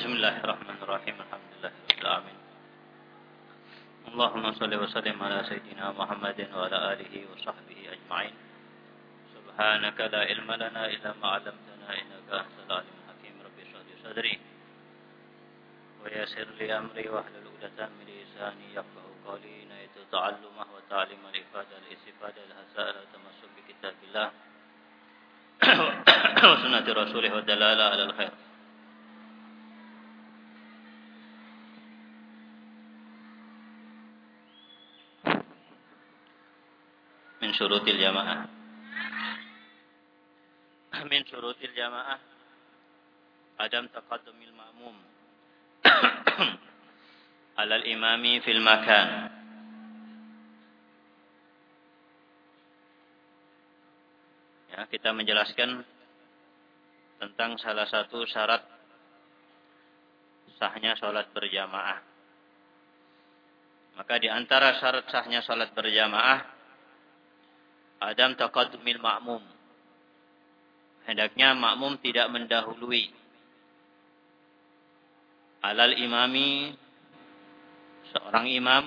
بسم الله الرحمن الرحيم الحمد لله رب العالمين اللهم صل وسلم على سيدنا محمد وعلى آله وصحبه أجمعين سبحانك لا علم لنا إلا ما علمتنا إنك أنت العليم الحكيم رب اشرح لي صدري ويسر لي أمري واحلل عقدة من لساني يفقه قولي نيت تعلمه وتعليم الإفادة الاستفادة الهسائل التمسك بكتاب الله وسنة رسوله والدلالة على الخير syurutil jamaah. Min syurutil jamaah. Adam taqadumil ma'mum. Alal imami fil makan. Ya kita menjelaskan tentang salah satu syarat sahnya sholat berjamaah. Maka di antara syarat sahnya sholat berjamaah Adam taqaddumil makmum. Hendaknya makmum tidak mendahului alal imami seorang imam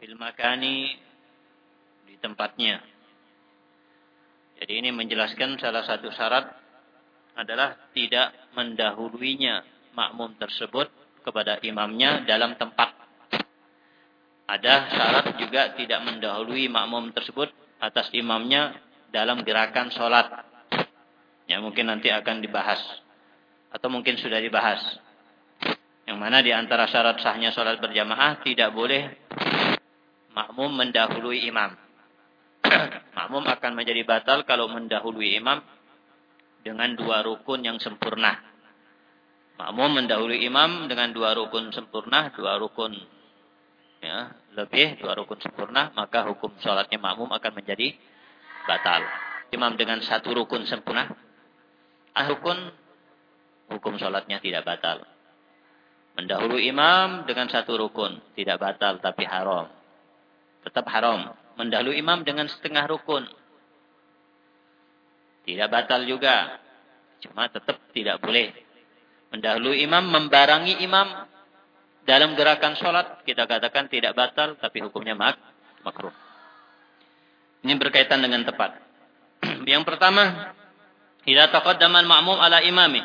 fil makani di tempatnya. Jadi ini menjelaskan salah satu syarat adalah tidak mendahuluinya makmum tersebut kepada imamnya dalam tempat ada syarat juga tidak mendahului makmum tersebut atas imamnya dalam gerakan sholat. Ya mungkin nanti akan dibahas. Atau mungkin sudah dibahas. Yang mana di antara syarat sahnya sholat berjamaah tidak boleh makmum mendahului imam. makmum akan menjadi batal kalau mendahului imam dengan dua rukun yang sempurna. Makmum mendahului imam dengan dua rukun sempurna, dua rukun ya, lebih dua rukun sempurna, maka hukum sholatnya makmum akan menjadi batal. Imam dengan satu rukun sempurna, rukun hukum sholatnya tidak batal. Mendahului imam dengan satu rukun, tidak batal tapi haram. Tetap haram. Mendahului imam dengan setengah rukun. Tidak batal juga. Cuma tetap tidak boleh. Mendahului imam, membarangi imam dalam gerakan sholat kita katakan tidak batal tapi hukumnya mak makruh. Ini berkaitan dengan tepat. Yang pertama, idza taqaddama al-ma'mum ala imami.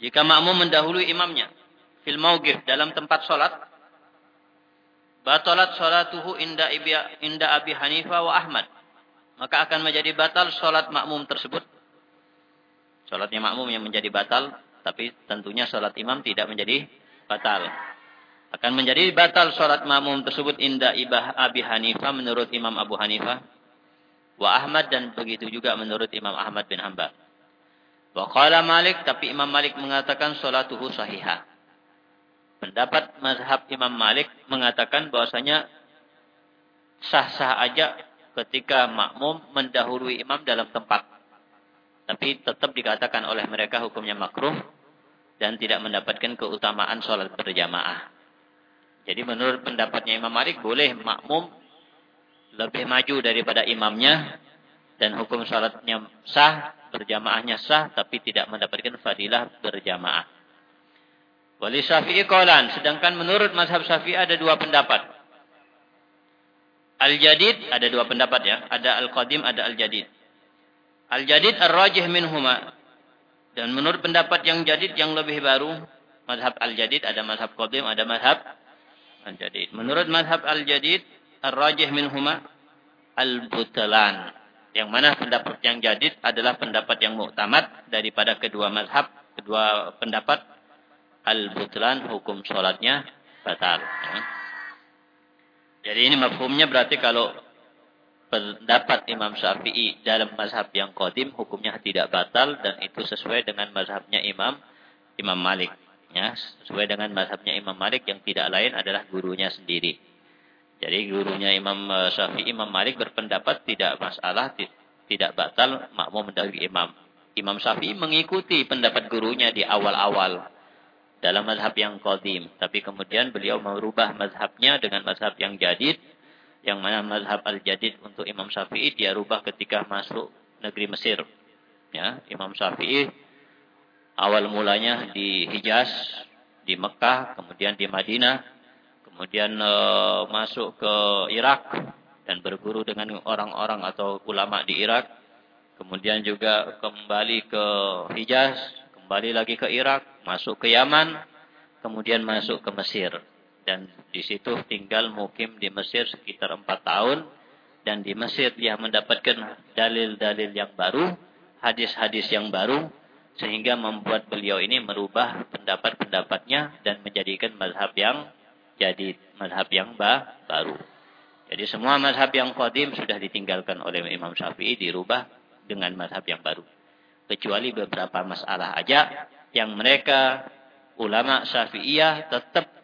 Jika makmum mendahului imamnya fil mauqif dalam tempat sholat, batalat sholatuhu inda ibi, inda Abi Hanifah wa Ahmad. Maka akan menjadi batal sholat makmum tersebut. Sholatnya makmum yang menjadi batal, tapi tentunya sholat imam tidak menjadi batal. Akan menjadi batal sholat makmum tersebut indah ibah Abi Hanifah menurut Imam Abu Hanifah. Wa Ahmad dan begitu juga menurut Imam Ahmad bin Hanbal. Wa qala Malik tapi Imam Malik mengatakan sholatuhu sahihah. Pendapat mazhab Imam Malik mengatakan bahwasanya sah-sah aja ketika makmum mendahului imam dalam tempat. Tapi tetap dikatakan oleh mereka hukumnya makruh dan tidak mendapatkan keutamaan sholat berjamaah. Jadi menurut pendapatnya Imam Malik boleh makmum lebih maju daripada imamnya dan hukum sholatnya sah, berjamaahnya sah, tapi tidak mendapatkan fadilah berjamaah. Wali Syafi'i kolan, sedangkan menurut mazhab Syafi'i ada dua pendapat. Al-Jadid ada dua pendapat ya, ada Al-Qadim, ada Al-Jadid. Al-Jadid ar-rajih minhuma, dan menurut pendapat yang jadid yang lebih baru, mazhab al-jadid ada mazhab qadim, ada mazhab al-jadid. Menurut mazhab al-jadid, ar-rajih minhuma al-butlan. Yang mana pendapat yang jadid adalah pendapat yang muktamad daripada kedua mazhab, kedua pendapat al-butlan hukum sholatnya batal. Ya. Jadi ini mafhumnya berarti kalau pendapat Imam Syafi'i dalam mazhab yang kodim hukumnya tidak batal dan itu sesuai dengan mazhabnya Imam Imam Malik. Ya sesuai dengan mazhabnya Imam Malik yang tidak lain adalah gurunya sendiri. Jadi gurunya Imam eh, Syafi'i Imam Malik berpendapat tidak masalah tidak batal makmum mendahului imam. Imam Syafi'i mengikuti pendapat gurunya di awal-awal dalam mazhab yang kodim tapi kemudian beliau merubah mazhabnya dengan mazhab yang jadid yang mana mazhab al-jadid untuk Imam Syafi'i dia rubah ketika masuk negeri Mesir. Ya, Imam Syafi'i Awal mulanya di Hijaz, di Mekah, kemudian di Madinah, kemudian e, masuk ke Irak dan berguru dengan orang-orang atau ulama di Irak. Kemudian juga kembali ke Hijaz, kembali lagi ke Irak, masuk ke Yaman, kemudian masuk ke Mesir. Dan di situ tinggal mukim di Mesir sekitar empat tahun. Dan di Mesir dia mendapatkan dalil-dalil yang baru, hadis-hadis yang baru, sehingga membuat beliau ini merubah pendapat-pendapatnya dan menjadikan mazhab yang jadi mazhab yang baru. Jadi semua mazhab yang qadim sudah ditinggalkan oleh Imam Syafi'i dirubah dengan mazhab yang baru. Kecuali beberapa masalah aja yang mereka ulama Syafi'iyah tetap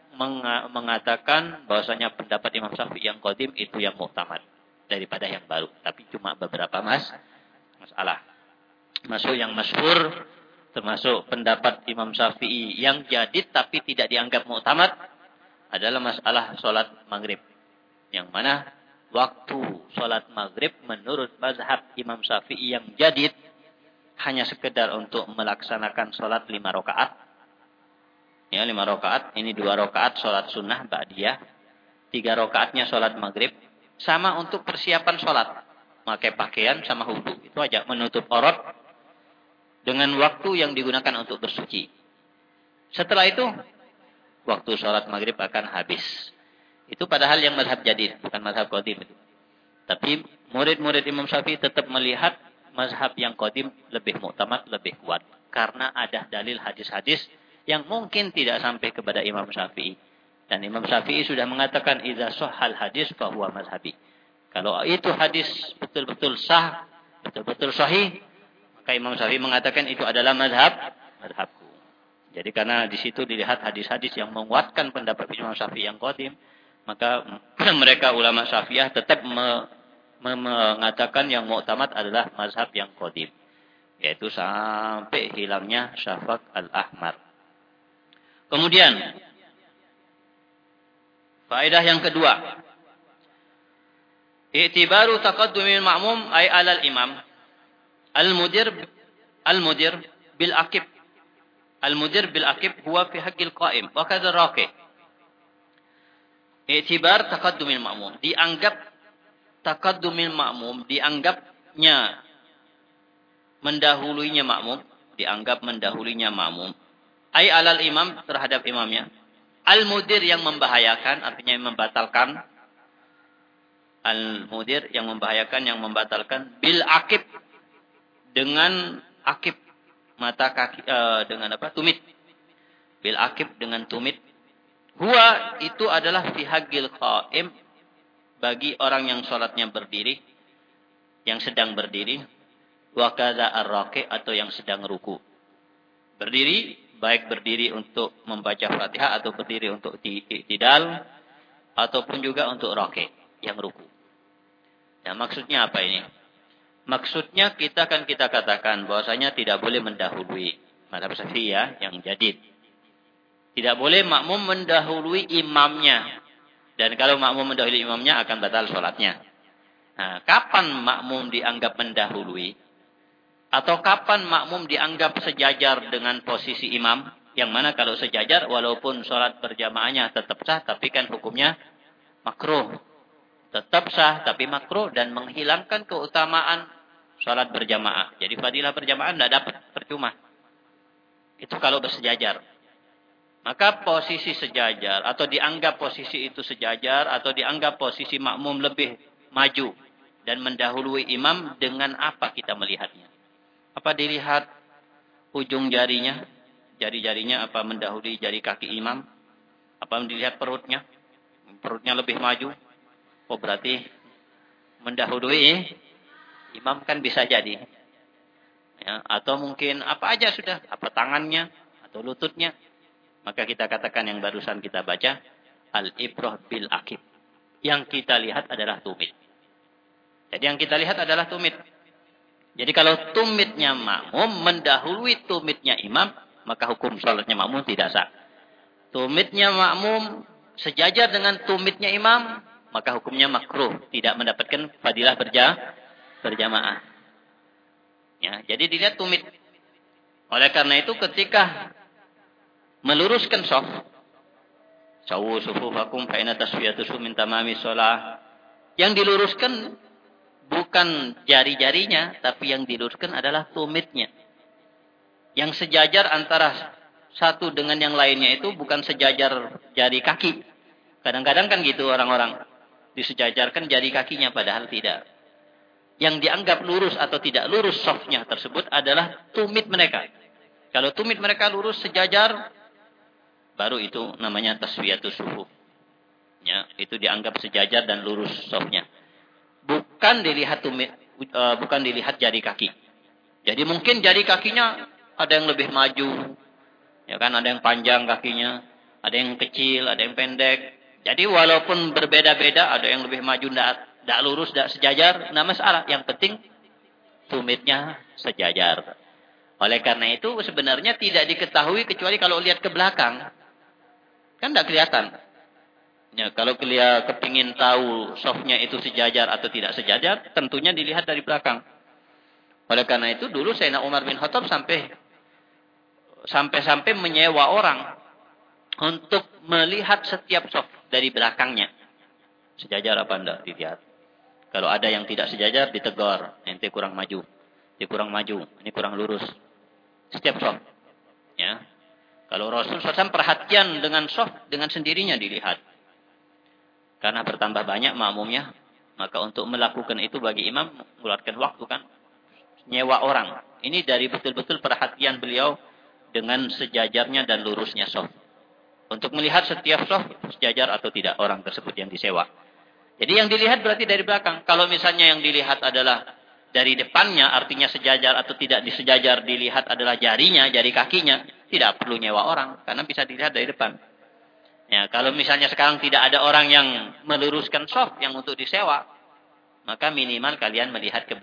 mengatakan bahwasanya pendapat Imam Syafi'i yang qadim itu yang muktamad daripada yang baru. Tapi cuma beberapa mas masalah. Masuk yang masyhur termasuk pendapat Imam Syafi'i yang jadid tapi tidak dianggap muktamad adalah masalah sholat maghrib. Yang mana waktu sholat maghrib menurut mazhab Imam Syafi'i yang jadid hanya sekedar untuk melaksanakan sholat lima rakaat. Ya, lima rakaat. Ini dua rakaat sholat sunnah ba'diyah. Tiga rakaatnya sholat maghrib. Sama untuk persiapan sholat. Pakai pakaian sama hudu. Itu aja. Menutup orot dengan waktu yang digunakan untuk bersuci. Setelah itu, waktu sholat maghrib akan habis. Itu padahal yang madhab jadid, bukan madhab itu. Tapi murid-murid Imam Syafi'i tetap melihat mazhab yang qadim lebih muktamad, lebih kuat. Karena ada dalil hadis-hadis yang mungkin tidak sampai kepada Imam Syafi'i. Dan Imam Syafi'i sudah mengatakan, Iza sohal hadis fahuwa mazhabi. Kalau itu hadis betul-betul sah, betul-betul sahih, maka Imam Syafi'i mengatakan itu adalah madhab, madhabku. Jadi karena di situ dilihat hadis-hadis yang menguatkan pendapat Imam Syafi'i yang qadim, maka mereka ulama Syafi'iyah tetap me, me, mengatakan yang muktamad adalah mazhab yang qadim. Yaitu sampai hilangnya syafaq al-ahmar. Kemudian, faedah yang kedua. I'tibaru taqaddumil ma'mum ay alal imam Al-mudir al-mudir bil akib. Al-mudir bil akib huwa fi haqqil qa'im wa kadza raqi. I'tibar taqaddumil ma'mum. Dianggap taqaddumil ma'mum dianggapnya mendahulunya makmum, dianggap mendahulunya makmum. Ai alal imam terhadap imamnya. Al-mudir yang membahayakan artinya membatalkan al-mudir yang membahayakan yang membatalkan bil akib dengan akib mata kaki uh, dengan apa? tumit. Bil akib dengan tumit. Huwa itu adalah fihagil qaim bagi orang yang sholatnya berdiri, yang sedang berdiri, wa kadza ar atau yang sedang ruku. Berdiri, baik berdiri untuk membaca Fatihah atau berdiri untuk tidal ataupun juga untuk rake yang ruku. Nah, maksudnya apa ini? Maksudnya kita kan kita katakan bahwasanya tidak boleh mendahului madhab syafi'i ya, yang jadid. Tidak boleh makmum mendahului imamnya. Dan kalau makmum mendahului imamnya akan batal sholatnya. Nah, kapan makmum dianggap mendahului? Atau kapan makmum dianggap sejajar dengan posisi imam? Yang mana kalau sejajar walaupun sholat berjamaahnya tetap sah, tapi kan hukumnya makruh. Tetap sah, tapi makruh dan menghilangkan keutamaan Sholat berjamaah. Jadi fadilah berjamaah tidak dapat. Percuma. Itu kalau bersejajar. Maka posisi sejajar atau dianggap posisi itu sejajar atau dianggap posisi makmum lebih maju dan mendahului imam dengan apa kita melihatnya? Apa dilihat ujung jarinya? Jari-jarinya apa mendahului jari kaki imam? Apa dilihat perutnya? Perutnya lebih maju. Oh berarti mendahului imam kan bisa jadi. Ya, atau mungkin apa aja sudah, apa tangannya atau lututnya. Maka kita katakan yang barusan kita baca al-ibrah bil akib. Yang kita lihat adalah tumit. Jadi yang kita lihat adalah tumit. Jadi kalau tumitnya makmum mendahului tumitnya imam, maka hukum sholatnya makmum tidak sah. Tumitnya makmum sejajar dengan tumitnya imam, maka hukumnya makruh, tidak mendapatkan fadilah berjamaah berjamaah. Ya, jadi dilihat tumit. Oleh karena itu ketika meluruskan soft, sawu sufufakum fa inna taswiyatu min tamami shalah. Yang diluruskan bukan jari-jarinya, tapi yang diluruskan adalah tumitnya. Yang sejajar antara satu dengan yang lainnya itu bukan sejajar jari kaki. Kadang-kadang kan gitu orang-orang. Disejajarkan jari kakinya padahal tidak. Yang dianggap lurus atau tidak lurus softnya tersebut adalah tumit mereka. Kalau tumit mereka lurus sejajar, baru itu namanya taswiyatus suhu. Ya, itu dianggap sejajar dan lurus softnya. Bukan dilihat tumit, uh, bukan dilihat jari kaki. Jadi mungkin jari kakinya ada yang lebih maju, Ya kan ada yang panjang kakinya, ada yang kecil, ada yang pendek. Jadi walaupun berbeda-beda, ada yang lebih maju tidak lurus, tidak sejajar, tidak masalah. Yang penting tumitnya sejajar. Oleh karena itu sebenarnya tidak diketahui kecuali kalau lihat ke belakang. Kan tidak kelihatan. Ya, kalau kalian kepingin tahu softnya itu sejajar atau tidak sejajar, tentunya dilihat dari belakang. Oleh karena itu dulu Sayyidina Umar bin Khattab sampai sampai-sampai menyewa orang untuk melihat setiap soft dari belakangnya. Sejajar apa enggak dilihat. Kalau ada yang tidak sejajar ditegur, ente kurang maju. Dia kurang maju, ini kurang lurus. Setiap soft. Ya. Kalau Rasul SAW perhatian dengan soft dengan sendirinya dilihat. Karena bertambah banyak makmumnya, maka untuk melakukan itu bagi imam mengeluarkan waktu kan nyewa orang. Ini dari betul-betul perhatian beliau dengan sejajarnya dan lurusnya soft. Untuk melihat setiap soft sejajar atau tidak orang tersebut yang disewa. Jadi yang dilihat berarti dari belakang. Kalau misalnya yang dilihat adalah dari depannya, artinya sejajar atau tidak disejajar, dilihat adalah jarinya, jari kakinya, tidak perlu nyewa orang, karena bisa dilihat dari depan. Ya, kalau misalnya sekarang tidak ada orang yang meluruskan soft yang untuk disewa, maka minimal kalian melihat ke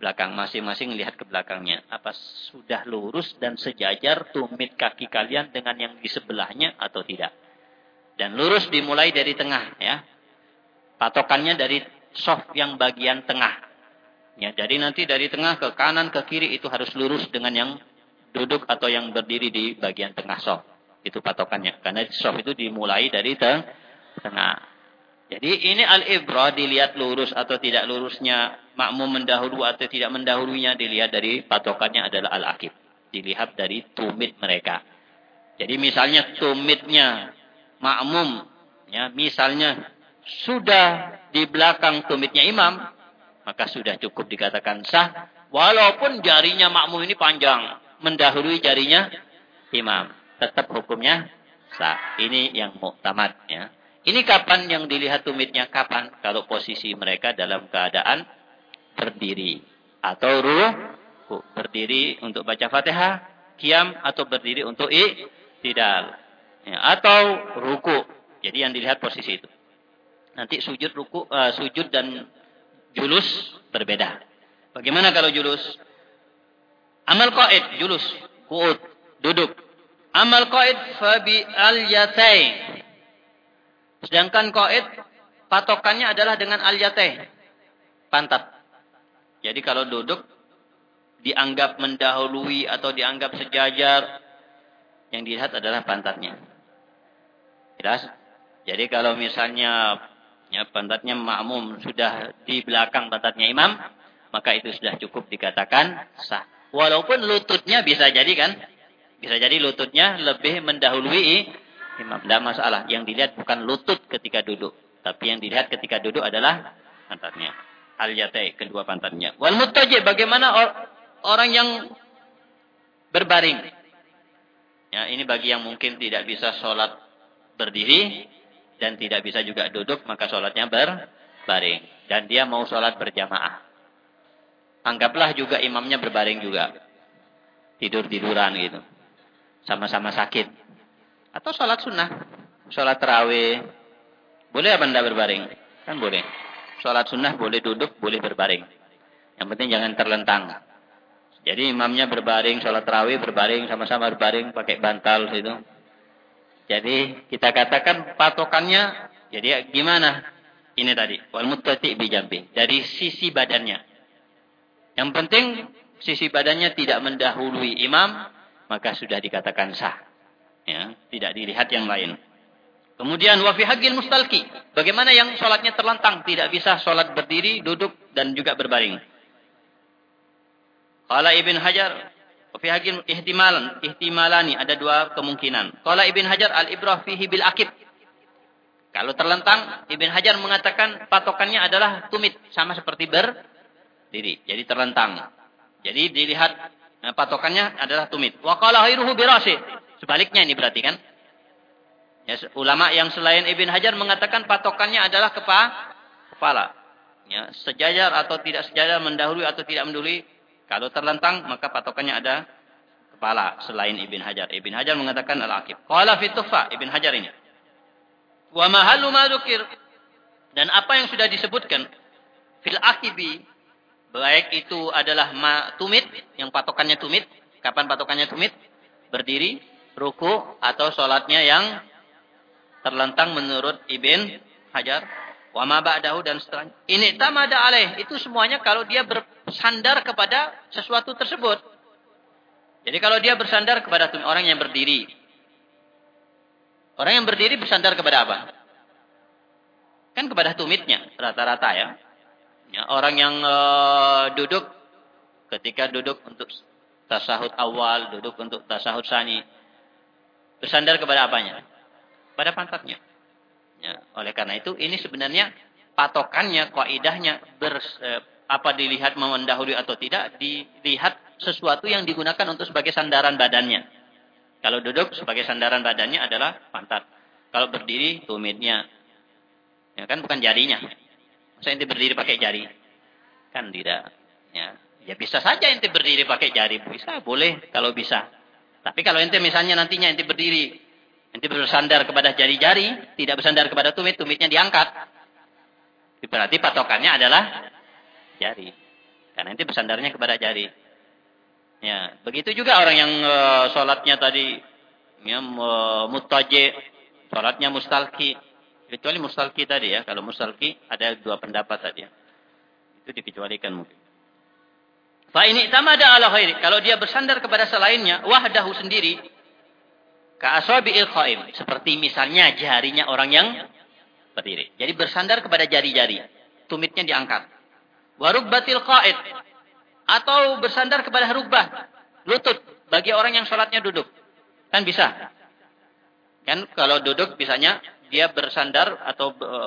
belakang masing-masing lihat ke belakangnya. Apa sudah lurus dan sejajar tumit kaki kalian dengan yang di sebelahnya atau tidak? Dan lurus dimulai dari tengah ya. Patokannya dari soft yang bagian tengah. Ya jadi nanti dari tengah ke kanan ke kiri itu harus lurus dengan yang duduk atau yang berdiri di bagian tengah soft itu patokannya karena soft itu dimulai dari teng tengah jadi ini al-ibrah dilihat lurus atau tidak lurusnya, makmum mendahulu atau tidak mendahulunya dilihat dari patokannya adalah al-akib. Dilihat dari tumit mereka. Jadi misalnya tumitnya makmum, ya misalnya sudah di belakang tumitnya imam, maka sudah cukup dikatakan sah. Walaupun jarinya makmum ini panjang, mendahului jarinya imam. Tetap hukumnya sah. Ini yang muktamad ya. Ini kapan yang dilihat tumitnya? Kapan? Kalau posisi mereka dalam keadaan berdiri. Atau ruh, berdiri untuk baca fatihah, kiam, atau berdiri untuk i'tidal. Ya, atau ruku. Jadi yang dilihat posisi itu. Nanti sujud ruku, uh, sujud dan julus berbeda. Bagaimana kalau julus? Amal qaid, julus, ku'ud, duduk. Amal qaid fabi al-yatain Sedangkan koid patokannya adalah dengan al-yateh. Pantat. Jadi kalau duduk dianggap mendahului atau dianggap sejajar yang dilihat adalah pantatnya. Jelas? Jadi kalau misalnya ya, pantatnya makmum sudah di belakang pantatnya imam, maka itu sudah cukup dikatakan sah. Walaupun lututnya bisa jadi kan, bisa jadi lututnya lebih mendahului imam. Tidak masalah. Yang dilihat bukan lutut ketika duduk. Tapi yang dilihat ketika duduk adalah pantatnya. Al-yatai, kedua pantatnya. Wal bagaimana or orang yang berbaring? Ya, ini bagi yang mungkin tidak bisa sholat berdiri dan tidak bisa juga duduk, maka sholatnya berbaring. Dan dia mau sholat berjamaah. Anggaplah juga imamnya berbaring juga. Tidur-tiduran gitu. Sama-sama sakit atau sholat sunnah. Sholat terawih. Boleh apa tidak berbaring? Kan boleh. Sholat sunnah boleh duduk, boleh berbaring. Yang penting jangan terlentang. Jadi imamnya berbaring, sholat terawih berbaring, sama-sama berbaring pakai bantal itu. Jadi kita katakan patokannya, jadi gimana? Ini tadi, wal muttati bi jambi. Dari sisi badannya. Yang penting sisi badannya tidak mendahului imam, maka sudah dikatakan sah. Ya, tidak dilihat yang lain. Kemudian wafi hagil mustalki. Bagaimana yang sholatnya terlentang, tidak bisa sholat berdiri, duduk, dan juga berbaring. Kala Ibn Hajar, wafi hagil ihtimalan, ihtimalani, ada dua kemungkinan. Kala Ibn Hajar al-ibrah fihi bil akib. Kalau terlentang, Ibn Hajar mengatakan patokannya adalah tumit, sama seperti berdiri. Jadi terlentang. Jadi dilihat eh, patokannya adalah tumit. Wa qala khairuhu birasi. Sebaliknya ini berarti kan? Ya, ulama yang selain Ibn Hajar mengatakan patokannya adalah kepa, kepala. Ya, sejajar atau tidak sejajar, mendahului atau tidak mendahului. Kalau terlentang, maka patokannya ada kepala selain Ibn Hajar. Ibn Hajar mengatakan al-akib. Qala fitufa Ibn Hajar ini. Wa mahallu madukir. Dan apa yang sudah disebutkan fil akibi baik itu adalah ma tumit yang patokannya tumit, kapan patokannya tumit? Berdiri, ruku atau sholatnya yang terlentang menurut Ibn Hajar wa ma ba'dahu dan setelahnya. Ini tamada alaih itu semuanya kalau dia bersandar kepada sesuatu tersebut. Jadi kalau dia bersandar kepada orang yang berdiri. Orang yang berdiri bersandar kepada apa? Kan kepada tumitnya rata-rata ya. Ya. Orang yang uh, duduk ketika duduk untuk tasahud awal, duduk untuk tasahud sani. Bersandar kepada apanya? pada pantatnya. Ya, oleh karena itu ini sebenarnya patokannya, kaidahnya ber, eh, apa dilihat mendahului atau tidak dilihat sesuatu yang digunakan untuk sebagai sandaran badannya. Kalau duduk sebagai sandaran badannya adalah pantat. Kalau berdiri tumitnya. Ya kan bukan jarinya. Masa ente berdiri pakai jari? Kan tidak. Ya. Ya bisa saja ente berdiri pakai jari. Bisa, boleh kalau bisa. Tapi kalau ente misalnya nantinya ente berdiri Nanti bersandar kepada jari-jari, tidak bersandar kepada tumit, tumitnya diangkat. Berarti patokannya adalah jari. Karena nanti bersandarnya kepada jari. Ya, begitu juga orang yang uh, sholatnya tadi ya, uh, mutaje, sholatnya mustalki. Kecuali mustalki tadi ya. Kalau mustalki ada dua pendapat tadi ya. Itu dikecualikan mungkin. Fa ini tamada ala khairi. Kalau dia bersandar kepada selainnya, wahdahu sendiri, Ka'asabi'il qaim. Seperti misalnya jarinya orang yang berdiri. Jadi bersandar kepada jari-jari. Tumitnya diangkat. Warubbatil qa'id. Atau bersandar kepada rukbah. Lutut. Bagi orang yang sholatnya duduk. Kan bisa. Kan kalau duduk misalnya dia bersandar atau e,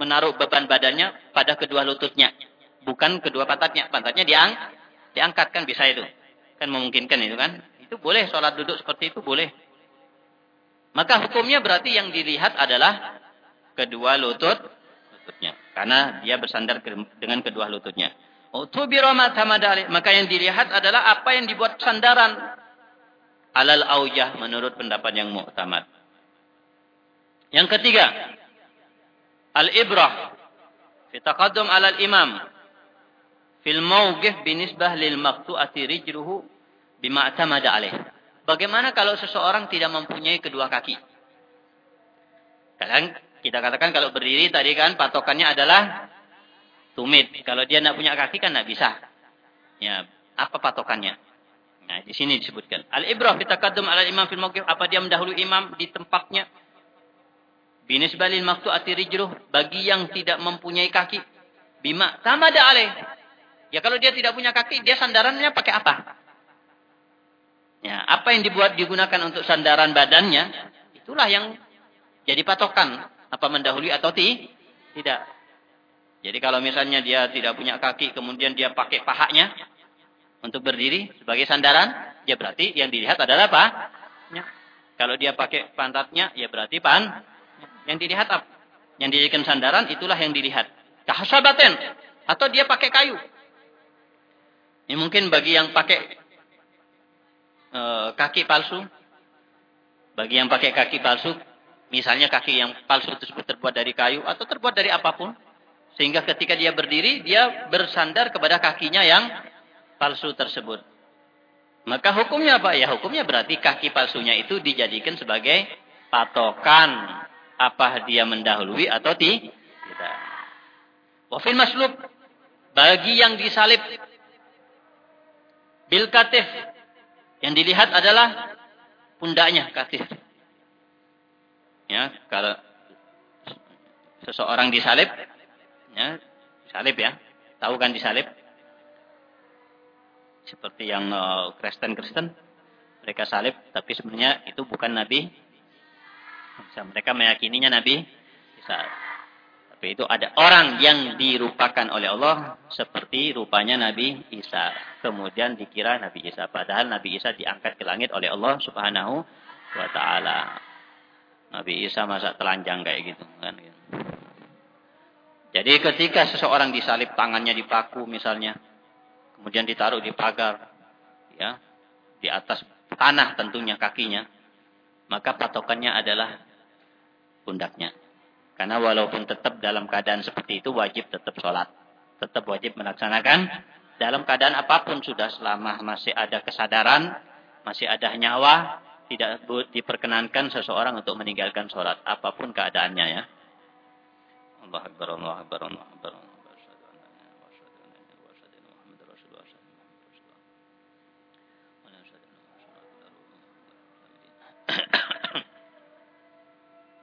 menaruh beban badannya pada kedua lututnya. Bukan kedua pantatnya. Pantatnya diang, diangkat kan bisa itu. Kan memungkinkan itu kan. Itu boleh sholat duduk seperti itu boleh. Maka hukumnya berarti yang dilihat adalah kedua lutut lututnya. Karena dia bersandar dengan kedua lututnya. Maka yang dilihat adalah apa yang dibuat sandaran. Alal aujah menurut pendapat yang mu'tamad. Yang ketiga. Al-ibrah. Fitaqadum alal imam. Fil mawgih binisbah lil maqtu'ati rijruhu bima'tamada alaih. Bagaimana kalau seseorang tidak mempunyai kedua kaki? Kadang kita katakan kalau berdiri tadi kan patokannya adalah tumit. Kalau dia tidak punya kaki kan tidak bisa. Ya, apa patokannya? Nah, di sini disebutkan. Al-ibrah fitaqaddum ala imam fil mawqif. Apa dia mendahului imam di tempatnya? Binisbalil maqtu'ati rijruh bagi yang tidak mempunyai kaki. Bima tamada alaih. Ya kalau dia tidak punya kaki, dia sandarannya pakai apa? Ya, apa yang dibuat digunakan untuk sandaran badannya, itulah yang jadi patokan. Apa mendahului atau ti? tidak. Jadi kalau misalnya dia tidak punya kaki, kemudian dia pakai pahanya untuk berdiri sebagai sandaran, ya berarti yang dilihat adalah apa? Kalau dia pakai pantatnya, ya berarti pan. Yang dilihat apa? Yang dijadikan sandaran, itulah yang dilihat. Kahasabaten. Atau dia pakai kayu. Ini mungkin bagi yang pakai e, kaki palsu. Bagi yang pakai kaki palsu, misalnya kaki yang palsu tersebut terbuat dari kayu atau terbuat dari apa pun. Sehingga ketika dia berdiri, dia bersandar kepada kakinya yang palsu tersebut. Maka hukumnya apa? Ya hukumnya berarti kaki palsunya itu dijadikan sebagai patokan. Apa dia mendahului atau tidak. Wafil maslub. Bagi yang disalib bil katif. Yang dilihat adalah pundaknya katif. Ya, kalau seseorang disalib, ya, salib ya. Tahu kan disalib? Seperti yang uh, Kristen-Kristen, mereka salib, tapi sebenarnya itu bukan Nabi. Mereka meyakininya Nabi Isa. Tapi itu ada orang yang dirupakan oleh Allah seperti rupanya Nabi Isa. Kemudian dikira Nabi Isa. Padahal Nabi Isa diangkat ke langit oleh Allah subhanahu wa ta'ala. Nabi Isa masa telanjang kayak gitu. Kan? Jadi ketika seseorang disalib tangannya dipaku misalnya. Kemudian ditaruh di pagar. ya Di atas tanah tentunya kakinya. Maka patokannya adalah pundaknya. Karena walaupun tetap dalam keadaan seperti itu wajib tetap sholat. Tetap wajib melaksanakan. Dalam keadaan apa pun sudah selama masih ada kesadaran, masih ada nyawa, tidak diperkenankan seseorang untuk meninggalkan sholat. Apa pun keadaannya ya. Allah Akbar, Allah Akbar, Allah Akbar.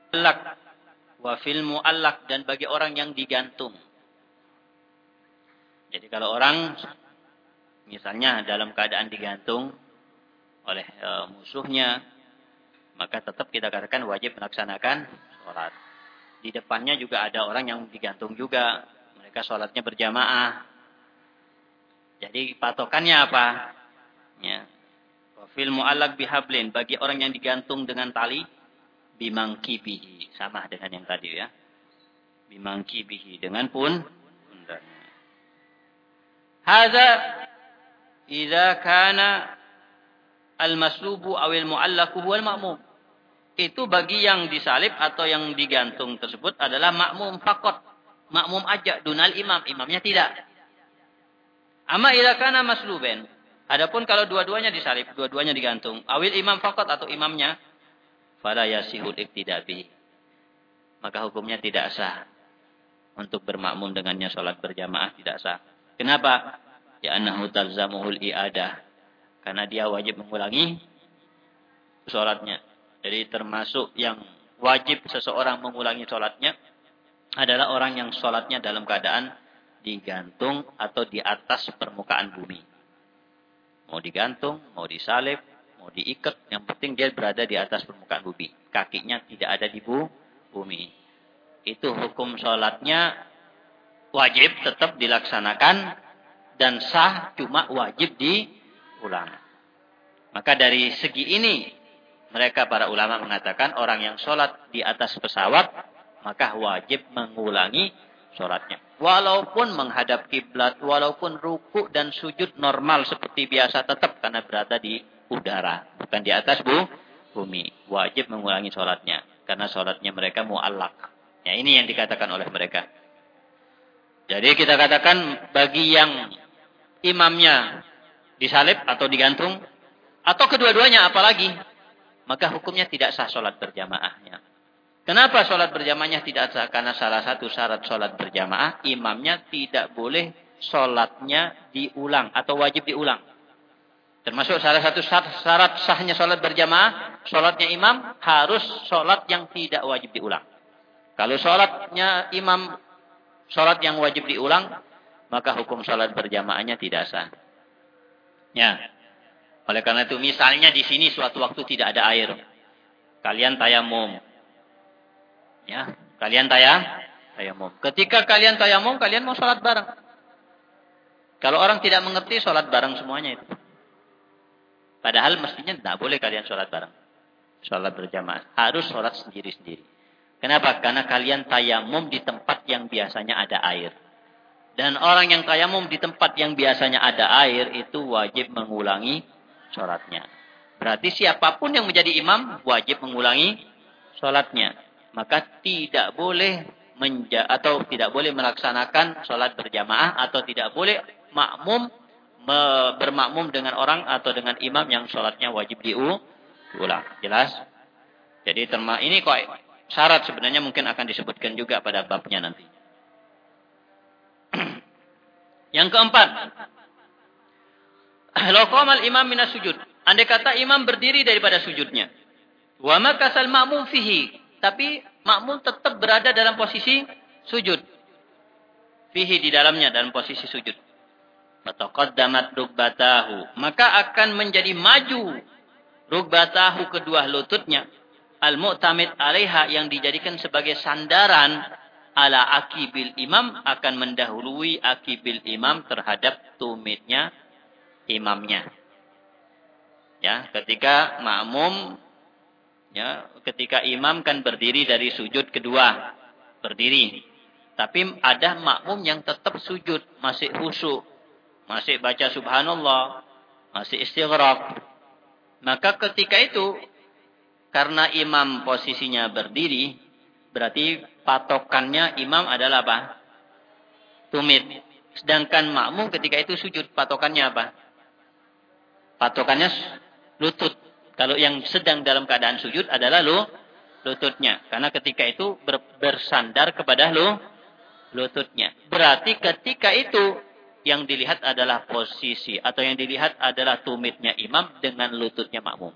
Lak wa fil muallak dan bagi orang yang digantung. Jadi kalau orang misalnya dalam keadaan digantung oleh e, musuhnya, maka tetap kita katakan wajib melaksanakan sholat. Di depannya juga ada orang yang digantung juga, mereka sholatnya berjamaah. Jadi patokannya apa? Ya. Fil muallak bihablin bagi orang yang digantung dengan tali bimangkibihi. Sama dengan yang tadi ya. Bimangkibihi. Dengan pun pundaknya. Haza idza kana al-maslubu awil mu'allaku huwal ma'mum. Itu bagi yang disalib atau yang digantung tersebut adalah makmum fakot. Makmum aja, dunal imam. Imamnya tidak. Ama idza kana masluben. Adapun kalau dua-duanya disalib, dua-duanya digantung. Awil imam fakot atau imamnya fala yasihul iktidabi. Maka hukumnya tidak sah. Untuk bermakmum dengannya sholat berjamaah tidak sah. Kenapa? Ya annahu talzamuhul i'adah. Karena dia wajib mengulangi sholatnya. Jadi termasuk yang wajib seseorang mengulangi sholatnya adalah orang yang sholatnya dalam keadaan digantung atau di atas permukaan bumi. Mau digantung, mau disalib, mau diikat, yang penting dia berada di atas permukaan bumi. Kakinya tidak ada di bumi. Itu hukum sholatnya wajib tetap dilaksanakan dan sah cuma wajib diulang. Maka dari segi ini mereka para ulama mengatakan orang yang sholat di atas pesawat maka wajib mengulangi sholatnya. Walaupun menghadap kiblat, walaupun ruku dan sujud normal seperti biasa tetap karena berada di udara, bukan di atas bu, bumi. Wajib mengulangi sholatnya, karena sholatnya mereka mu'allak. Ya, ini yang dikatakan oleh mereka. Jadi kita katakan bagi yang imamnya disalib atau digantung, atau kedua-duanya apalagi, maka hukumnya tidak sah sholat berjamaahnya. Kenapa sholat berjamaahnya tidak sah? Karena salah satu syarat sholat berjamaah, imamnya tidak boleh sholatnya diulang atau wajib diulang. Termasuk salah satu syarat sahnya sholat berjamaah, sholatnya imam harus sholat yang tidak wajib diulang. Kalau sholatnya imam, sholat yang wajib diulang, maka hukum sholat berjamaahnya tidak sah. Ya. Oleh karena itu, misalnya di sini suatu waktu tidak ada air. Kalian tayamum. Ya, kalian tayam, tayamum. Ketika kalian tayamum, kalian mau sholat bareng. Kalau orang tidak mengerti, sholat bareng semuanya itu. Padahal mestinya tidak boleh kalian sholat bareng. Sholat berjamaah. Harus sholat sendiri-sendiri. Kenapa? Karena kalian tayamum di tempat yang biasanya ada air. Dan orang yang tayamum di tempat yang biasanya ada air itu wajib mengulangi sholatnya. Berarti siapa pun yang menjadi imam wajib mengulangi sholatnya. Maka tidak boleh menja atau tidak boleh melaksanakan sholat berjamaah atau tidak boleh makmum bermakmum dengan orang atau dengan imam yang sholatnya wajib diulang. Jelas? Jadi terma ini kok syarat sebenarnya mungkin akan disebutkan juga pada babnya nanti. yang keempat, Law qamal imam minas sujud. Andai kata imam berdiri daripada sujudnya. Wa makasal ma'mum fihi. Tapi makmum tetap berada dalam posisi sujud. Fihi di dalamnya dalam posisi sujud. Fataqaddamat rubbatahu. Maka akan menjadi maju rubbatahu kedua lututnya. Al-mu'tamid alaiha yang dijadikan sebagai sandaran ala akibil imam akan mendahului akibil imam terhadap tumitnya imamnya. Ya, ketika makmum ya, ketika imam kan berdiri dari sujud kedua, berdiri. Tapi ada makmum yang tetap sujud, masih khusyuk, masih baca subhanallah, masih istighraq. Maka ketika itu karena imam posisinya berdiri, berarti patokannya imam adalah apa? Tumit. Sedangkan makmum ketika itu sujud, patokannya apa? Patokannya lutut. Kalau yang sedang dalam keadaan sujud adalah lu, lututnya. Karena ketika itu ber, bersandar kepada lu, lututnya. Berarti ketika itu yang dilihat adalah posisi atau yang dilihat adalah tumitnya imam dengan lututnya makmum.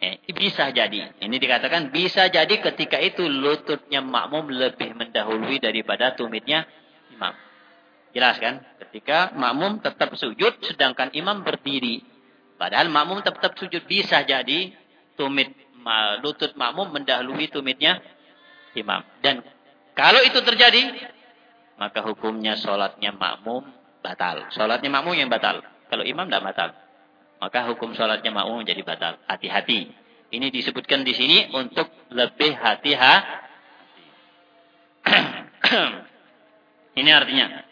Eh, bisa jadi. Ini dikatakan bisa jadi ketika itu lututnya makmum lebih mendahului daripada tumitnya imam. Jelas kan? Ketika makmum tetap sujud sedangkan imam berdiri. Padahal makmum tetap sujud bisa jadi tumit lutut makmum mendahului tumitnya imam. Dan kalau itu terjadi, maka hukumnya sholatnya makmum batal. Sholatnya makmum yang batal. Kalau imam tidak batal. Maka hukum sholatnya makmum menjadi batal. Hati-hati. Ini disebutkan di sini untuk lebih hati-hati. Ini artinya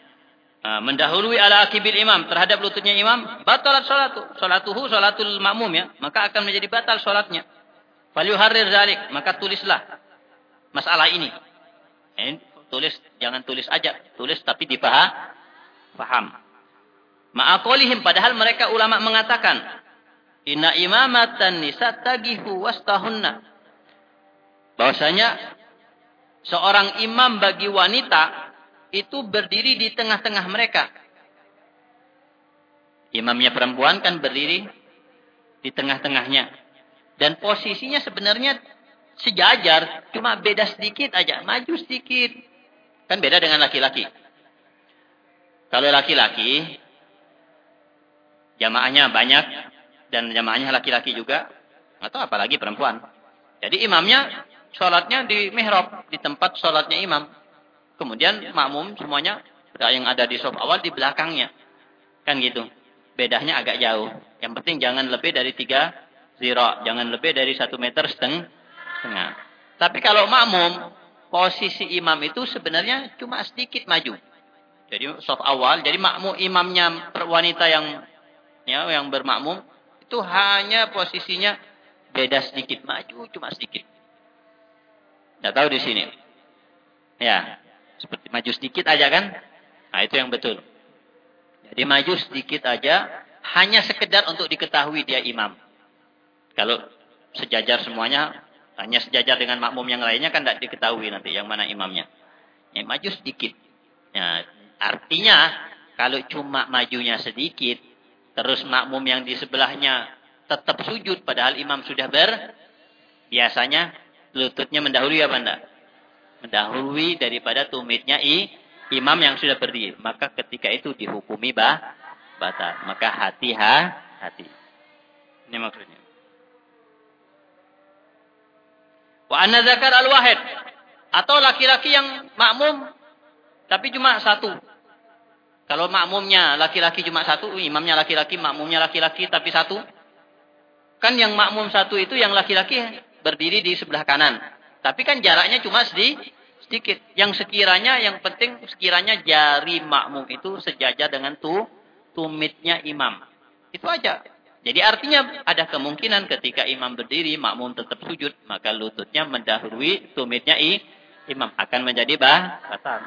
Ah, mendahului ala akibil imam terhadap lututnya imam, batalat salatu. Salatuhu salatul makmum ya. Maka akan menjadi batal salatnya. Falyuharrir zalik. Maka tulislah masalah ini. Tulis, jangan tulis aja. Tulis tapi dipaham. Faham. Ma'akolihim. Padahal mereka ulama mengatakan. Inna imamatan nisa tagihu wastahunna. Bahwasanya seorang imam bagi wanita itu berdiri di tengah-tengah mereka. Imamnya perempuan kan berdiri di tengah-tengahnya. Dan posisinya sebenarnya sejajar, cuma beda sedikit aja, maju sedikit. Kan beda dengan laki-laki. Kalau laki-laki, jamaahnya banyak, dan jamaahnya laki-laki juga, atau apalagi perempuan. Jadi imamnya sholatnya di mihrab, di tempat sholatnya imam. Kemudian makmum semuanya yang ada di soft awal di belakangnya. Kan gitu. Bedanya agak jauh. Yang penting jangan lebih dari tiga zero. Jangan lebih dari satu meter setengah. Tapi kalau makmum, posisi imam itu sebenarnya cuma sedikit maju. Jadi soft awal, jadi makmum imamnya wanita yang ya yang bermakmum itu hanya posisinya beda sedikit maju, cuma sedikit. Tidak tahu di sini. Ya, seperti maju sedikit aja kan? Nah itu yang betul. Jadi maju sedikit aja hanya sekedar untuk diketahui dia imam. Kalau sejajar semuanya hanya sejajar dengan makmum yang lainnya kan tidak diketahui nanti yang mana imamnya. Ya, maju sedikit. Ya, artinya kalau cuma majunya sedikit terus makmum yang di sebelahnya tetap sujud padahal imam sudah ber biasanya lututnya mendahului apa enggak? mendahului daripada tumitnya i, imam yang sudah berdiri. Maka ketika itu dihukumi bah, batal. Maka hati ha, hati. Ini maksudnya. Wa anna zakar al-wahid. Atau laki-laki yang makmum tapi cuma satu. Kalau makmumnya laki-laki cuma satu, imamnya laki-laki, makmumnya laki-laki tapi satu. Kan yang makmum satu itu yang laki-laki berdiri di sebelah kanan. Tapi kan jaraknya cuma sedikit. Yang sekiranya, yang penting sekiranya jari makmum itu sejajar dengan tu, tumitnya imam. Itu aja. Jadi artinya ada kemungkinan ketika imam berdiri, makmum tetap sujud, maka lututnya mendahului tumitnya i, imam. Akan menjadi bah, batal.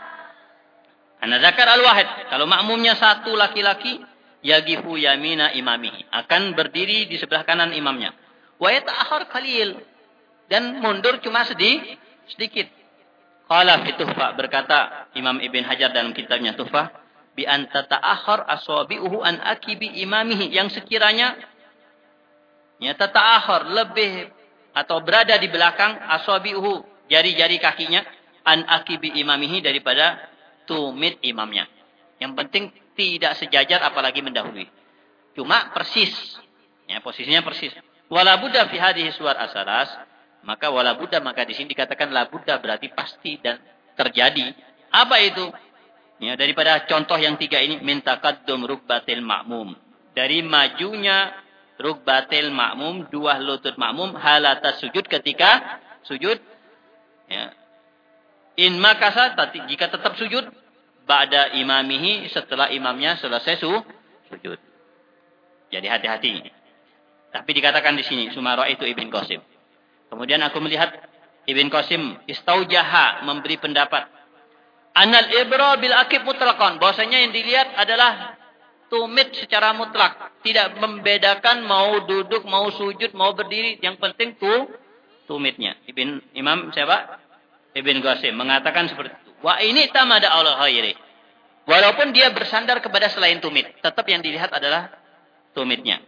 Anazakar al-wahid. Kalau makmumnya satu laki-laki, yagifu yamina imami. Akan berdiri di sebelah kanan imamnya. Wa yata'akhar khalil dan mundur cuma sedih, sedikit. Qala fi Tuhfah berkata Imam Ibn Hajar dalam kitabnya Tuhfah, bi an tata'akhir asabi'uhu an akibi imamihi yang sekiranya ya tata'akhir lebih atau berada di belakang asabi'uhu jari-jari kakinya an akibi imamihi daripada tumit imamnya. Yang penting tidak sejajar apalagi mendahului. Cuma persis. Ya, posisinya persis. Wala buddha fi hadhihi suwar asaras, maka wala buddha maka di sini dikatakan la buddha berarti pasti dan terjadi. Apa itu? Ya, daripada contoh yang tiga ini minta taqaddum rukbatil makmum. Dari majunya rukbatil makmum, dua lutut makmum halata sujud ketika sujud ya. In makasa jika tetap sujud ba'da imamihi setelah imamnya selesai su, sujud. Jadi hati-hati. Tapi dikatakan di sini Sumara itu Ibn Qasim. Kemudian aku melihat Ibn Qasim istaujaha memberi pendapat Anal ibra bil akib mutlakon. Bahwasanya yang dilihat adalah tumit secara mutlak. Tidak membedakan mau duduk, mau sujud, mau berdiri. Yang penting tu tumitnya. Ibn Imam siapa? Ibn Qasim mengatakan seperti itu. Wa ini tamada Allah khairi. Walaupun dia bersandar kepada selain tumit, tetap yang dilihat adalah tumitnya.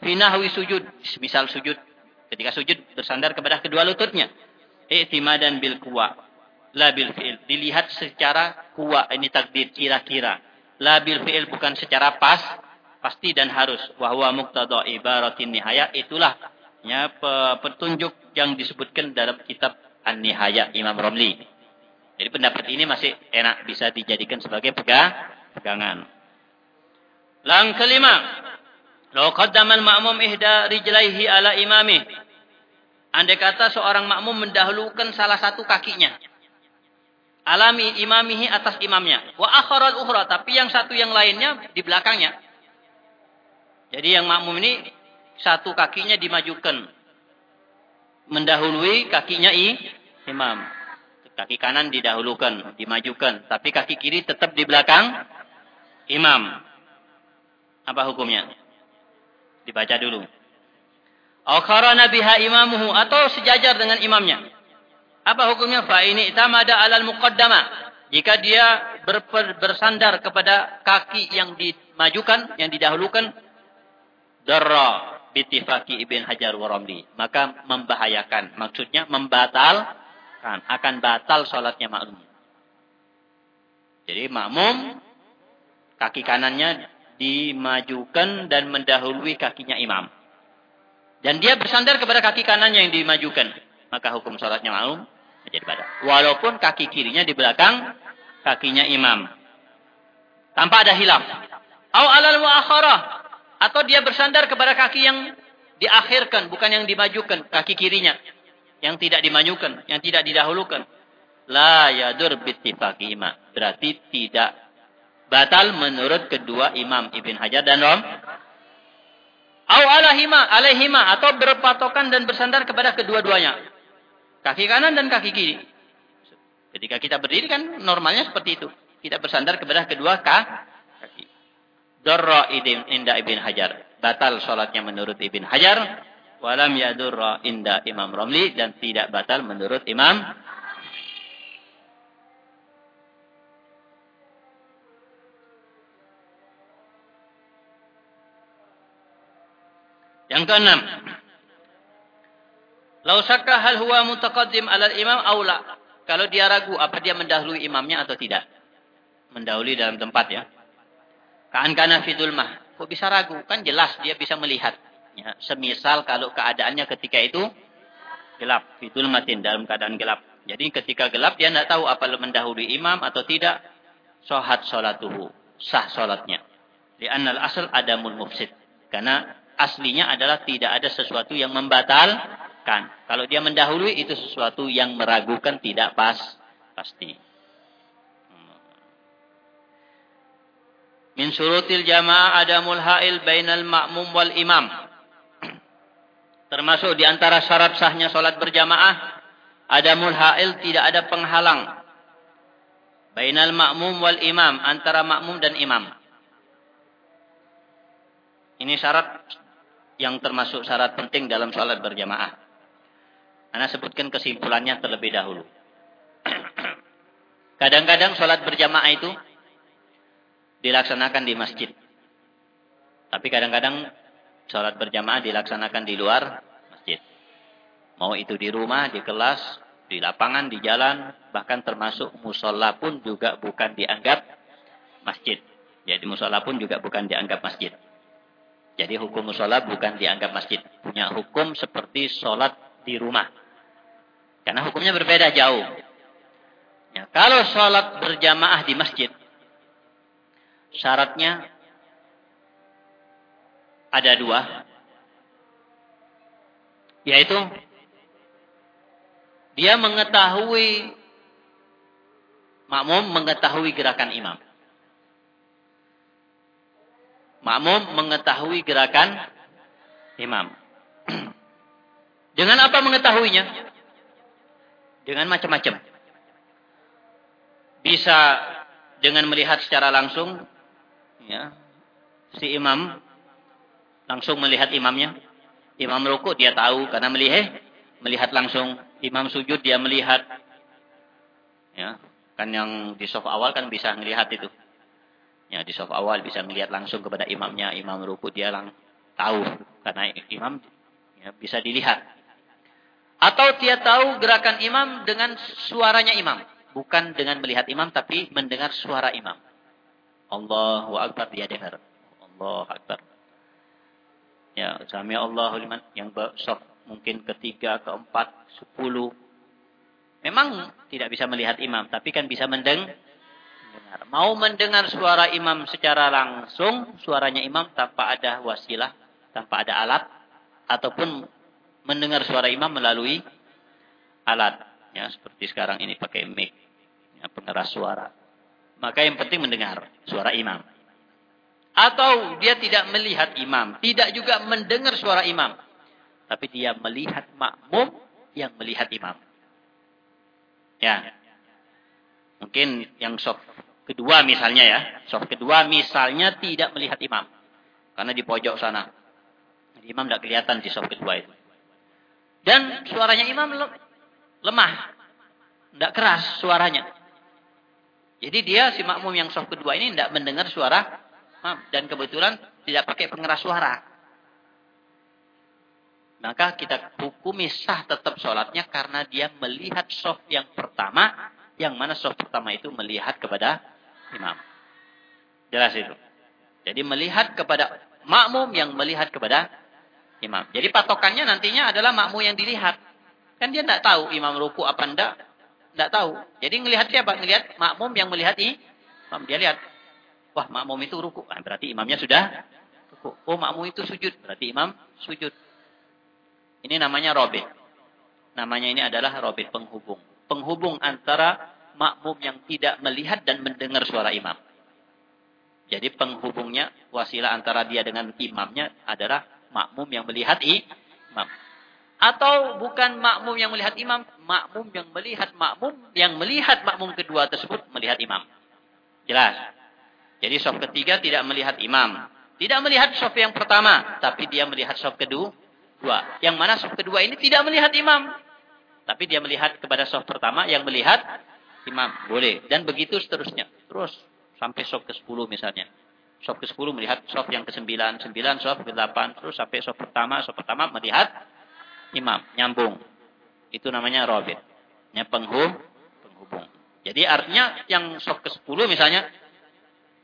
Finahwi sujud, misal sujud. Ketika sujud bersandar kepada kedua lututnya. I'timadan bil kuwa. La fi'il. Dilihat secara kuwa. Ini takdir kira-kira. La fi'il bukan secara pas. Pasti dan harus. Wahwa muqtada ibaratin nihaya. Itulah ya, petunjuk yang disebutkan dalam kitab An-Nihaya Imam Romli. Jadi pendapat ini masih enak bisa dijadikan sebagai pegangan. Lang kelima, Lau qaddamal ma'mum ihda rijlaihi ala imami. Andai kata seorang makmum mendahulukan salah satu kakinya. Alami imamihi atas imamnya. Wa akharal ukhra. Tapi yang satu yang lainnya di belakangnya. Jadi yang makmum ini satu kakinya dimajukan. Mendahului kakinya i, imam. Kaki kanan didahulukan, dimajukan. Tapi kaki kiri tetap di belakang imam. Apa hukumnya? Dibaca dulu. Aukharana biha imamuhu atau sejajar dengan imamnya. Apa hukumnya? Fa ini tamada alal muqaddama. Jika dia ber, bersandar kepada kaki yang dimajukan, yang didahulukan, darra bitifaki ibn Hajar wa Ramli. Maka membahayakan. Maksudnya membatalkan. Akan batal sholatnya makmum. Jadi makmum, kaki kanannya dimajukan dan mendahului kakinya imam. Dan dia bersandar kepada kaki kanannya yang dimajukan. Maka hukum sholatnya maklum menjadi pada. Walaupun kaki kirinya di belakang kakinya imam. Tanpa ada hilaf. Au alal mu'akhirah. Atau dia bersandar kepada kaki yang diakhirkan. Bukan yang dimajukan. Kaki kirinya. Yang tidak dimajukan. Yang tidak didahulukan. La yadur bittifaqihima. Berarti tidak batal menurut kedua Imam Ibn Hajar dan Rom. Au alahima, alaihima atau berpatokan dan bersandar kepada kedua-duanya. Kaki kanan dan kaki kiri. Ketika kita berdiri kan normalnya seperti itu. Kita bersandar kepada kedua kaki. Dorra inda Ibn Hajar. Batal sholatnya menurut Ibn Hajar. Walam yadurra inda Imam Romli. Dan tidak batal menurut Imam Yang keenam. Lau hal huwa mutaqaddim ala imam aula. Kalau dia ragu apa dia mendahului imamnya atau tidak. Mendahului dalam tempat ya. Ka'an kana mah. Kok bisa ragu? Kan jelas dia bisa melihat. Ya, semisal kalau keadaannya ketika itu gelap. Fidul matin dalam keadaan gelap. Jadi ketika gelap dia tidak tahu apa mendahului imam atau tidak. Sohat solatuhu. Sah solatnya. Li'annal asal adamul mufsid. Karena aslinya adalah tidak ada sesuatu yang membatalkan. Kalau dia mendahului itu sesuatu yang meragukan tidak pas pasti. Min surutil jamaah adamul ha'il bainal ma'mum wal imam. Termasuk di antara syarat sahnya salat berjamaah adamul ha'il tidak ada penghalang bainal ma'mum wal imam antara makmum dan imam. Ini syarat yang termasuk syarat penting dalam sholat berjamaah. Anda sebutkan kesimpulannya terlebih dahulu. Kadang-kadang sholat berjamaah itu dilaksanakan di masjid. Tapi kadang-kadang sholat berjamaah dilaksanakan di luar masjid. Mau itu di rumah, di kelas, di lapangan, di jalan, bahkan termasuk musola pun juga bukan dianggap masjid. Jadi musola pun juga bukan dianggap masjid. Jadi hukum musola bukan dianggap masjid. Punya hukum seperti sholat di rumah. Karena hukumnya berbeda jauh. Ya, kalau sholat berjamaah di masjid, syaratnya ada dua. Yaitu, dia mengetahui, makmum mengetahui gerakan imam. Makmum mengetahui gerakan imam. Dengan apa mengetahuinya? Dengan macam-macam. Bisa dengan melihat secara langsung, ya, si imam langsung melihat imamnya. Imam rukuk dia tahu karena melihat melihat langsung. Imam sujud dia melihat. Ya, kan yang di soft awal kan bisa melihat itu. Ya, di soft awal bisa melihat langsung kepada imamnya, imam ruku dia lang tahu karena imam ya, bisa dilihat. Atau dia tahu gerakan imam dengan suaranya imam, bukan dengan melihat imam tapi mendengar suara imam. Allahu akbar dia dengar. Allahu akbar. Ya, sami Allahu liman yang soft mungkin ketiga, keempat, sepuluh. Memang tidak bisa melihat imam, tapi kan bisa mendengar mendengar. Mau mendengar suara imam secara langsung, suaranya imam tanpa ada wasilah, tanpa ada alat, ataupun mendengar suara imam melalui alat. Ya, seperti sekarang ini pakai mic, ya, pengeras suara. Maka yang penting mendengar suara imam. Atau dia tidak melihat imam, tidak juga mendengar suara imam. Tapi dia melihat makmum yang melihat imam. Ya, Mungkin yang soft kedua misalnya ya. Soft kedua misalnya tidak melihat imam. Karena di pojok sana. Imam tidak kelihatan di soft kedua itu. Dan suaranya imam lemah. Tidak keras suaranya. Jadi dia si makmum yang soft kedua ini tidak mendengar suara dan kebetulan tidak pakai pengeras suara. Maka kita hukumi sah tetap sholatnya karena dia melihat soft yang pertama yang mana soft pertama itu melihat kepada imam. Jelas itu. Jadi melihat kepada makmum yang melihat kepada imam. Jadi patokannya nantinya adalah makmum yang dilihat. Kan dia tidak tahu imam ruku apa enggak. Tidak tahu. Jadi melihat siapa? Melihat makmum yang melihat imam. Dia lihat. Wah makmum itu ruku. Nah, berarti imamnya sudah ruku. Oh makmum itu sujud. Berarti imam sujud. Ini namanya robit. Namanya ini adalah robit penghubung penghubung antara makmum yang tidak melihat dan mendengar suara imam. Jadi penghubungnya wasilah antara dia dengan imamnya adalah makmum yang melihat imam. Atau bukan makmum yang melihat imam, makmum yang melihat makmum yang melihat makmum kedua tersebut melihat imam. Jelas. Jadi soft ketiga tidak melihat imam. Tidak melihat soft yang pertama, tapi dia melihat soft kedua. Yang mana soft kedua ini tidak melihat imam. Tapi dia melihat kepada soft pertama yang melihat imam. Boleh. Dan begitu seterusnya. Terus sampai soft ke-10 misalnya. Soft ke-10 melihat soft yang ke-9. 9 soft ke-8. Terus sampai soft pertama. Soft pertama melihat imam. Nyambung. Itu namanya robit. Ya, penghub, penghubung. Jadi artinya yang soft ke-10 misalnya.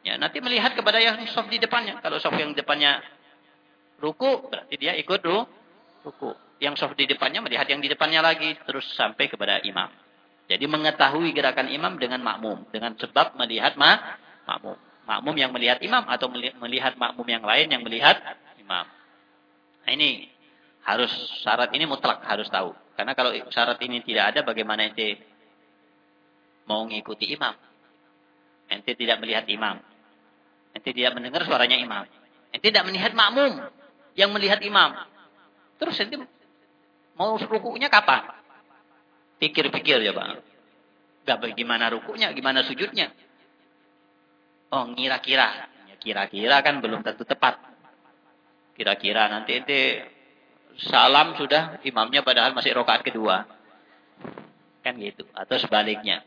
Ya, nanti melihat kepada yang soft di depannya. Kalau soft yang depannya ruku, berarti dia ikut ruku yang soft di depannya melihat yang di depannya lagi terus sampai kepada imam. Jadi mengetahui gerakan imam dengan makmum dengan sebab melihat ma makmum. Makmum yang melihat imam atau melihat makmum yang lain yang melihat imam. Nah, ini harus syarat ini mutlak harus tahu. Karena kalau syarat ini tidak ada bagaimana ente mau mengikuti imam? Ente tidak melihat imam. Ente tidak mendengar suaranya imam. Ente tidak melihat makmum yang melihat imam. Terus ente Mau rukunya kapan? Pikir-pikir ya Bang. Gak bagaimana rukunya, gimana sujudnya. Oh, kira-kira. Ya, kira-kira kan belum tentu tepat. Kira-kira nanti itu salam sudah imamnya padahal masih rokaat kedua. Kan gitu. Atau sebaliknya.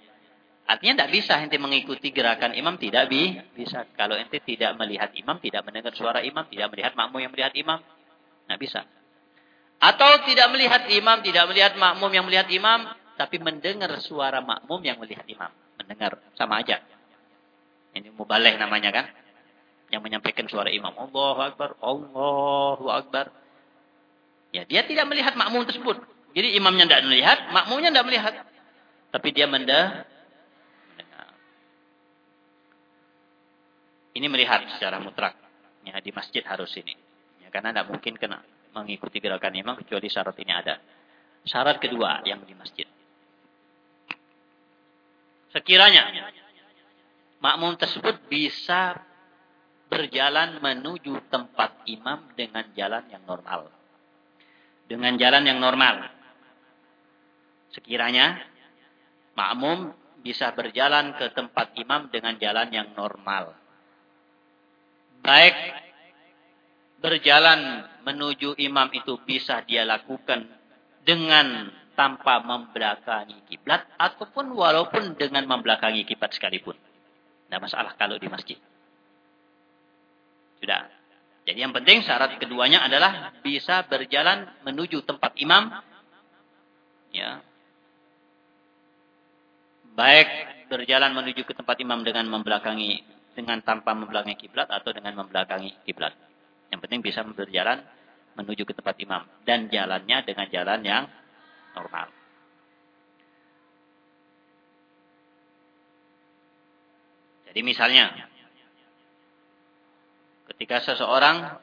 Artinya tidak bisa ente mengikuti gerakan imam tidak bi bisa. Kalau ente tidak melihat imam, tidak mendengar suara imam, tidak melihat makmum yang melihat imam, tidak bisa. Atau tidak melihat imam, tidak melihat makmum yang melihat imam, tapi mendengar suara makmum yang melihat imam. Mendengar, sama aja. Ini mubaleh namanya kan. Yang menyampaikan suara imam. Allahu Akbar, Allahu Akbar. Ya, dia tidak melihat makmum tersebut. Jadi imamnya tidak melihat, makmumnya tidak melihat. Tapi dia mendengar Ini melihat secara mutlak. Ya, di masjid harus ini. Ya, karena tidak mungkin kena mengikuti gerakan imam kecuali syarat ini ada. Syarat kedua yang di masjid. Sekiranya makmum tersebut bisa berjalan menuju tempat imam dengan jalan yang normal. Dengan jalan yang normal. Sekiranya makmum bisa berjalan ke tempat imam dengan jalan yang normal baik berjalan menuju imam itu bisa dia lakukan dengan tanpa membelakangi kiblat ataupun walaupun dengan membelakangi kiblat sekalipun. Tidak masalah kalau di masjid. Sudah. Jadi yang penting syarat keduanya adalah bisa berjalan menuju tempat imam. Ya. Baik berjalan menuju ke tempat imam dengan membelakangi dengan tanpa membelakangi kiblat atau dengan membelakangi kiblat. Yang penting bisa berjalan menuju ke tempat imam dan jalannya dengan jalan yang normal. Jadi misalnya ketika seseorang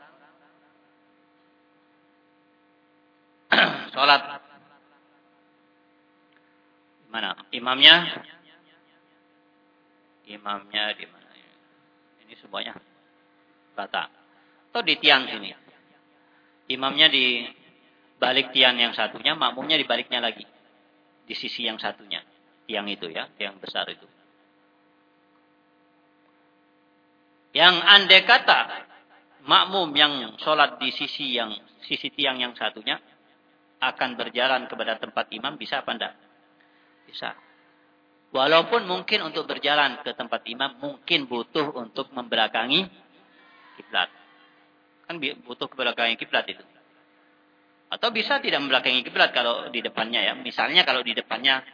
sholat mana imamnya imamnya di mana ini semuanya bata. Atau di tiang sini. Imamnya di balik tiang yang satunya, makmumnya di baliknya lagi. Di sisi yang satunya. Tiang itu ya, tiang besar itu. Yang andai kata makmum yang sholat di sisi yang sisi tiang yang satunya akan berjalan kepada tempat imam bisa apa enggak? Bisa. Walaupun mungkin untuk berjalan ke tempat imam mungkin butuh untuk membelakangi kiblat. Kan butuh kebelakangi kiblat itu. Atau bisa tidak membelakangi kiblat kalau di depannya ya. Misalnya kalau di depannya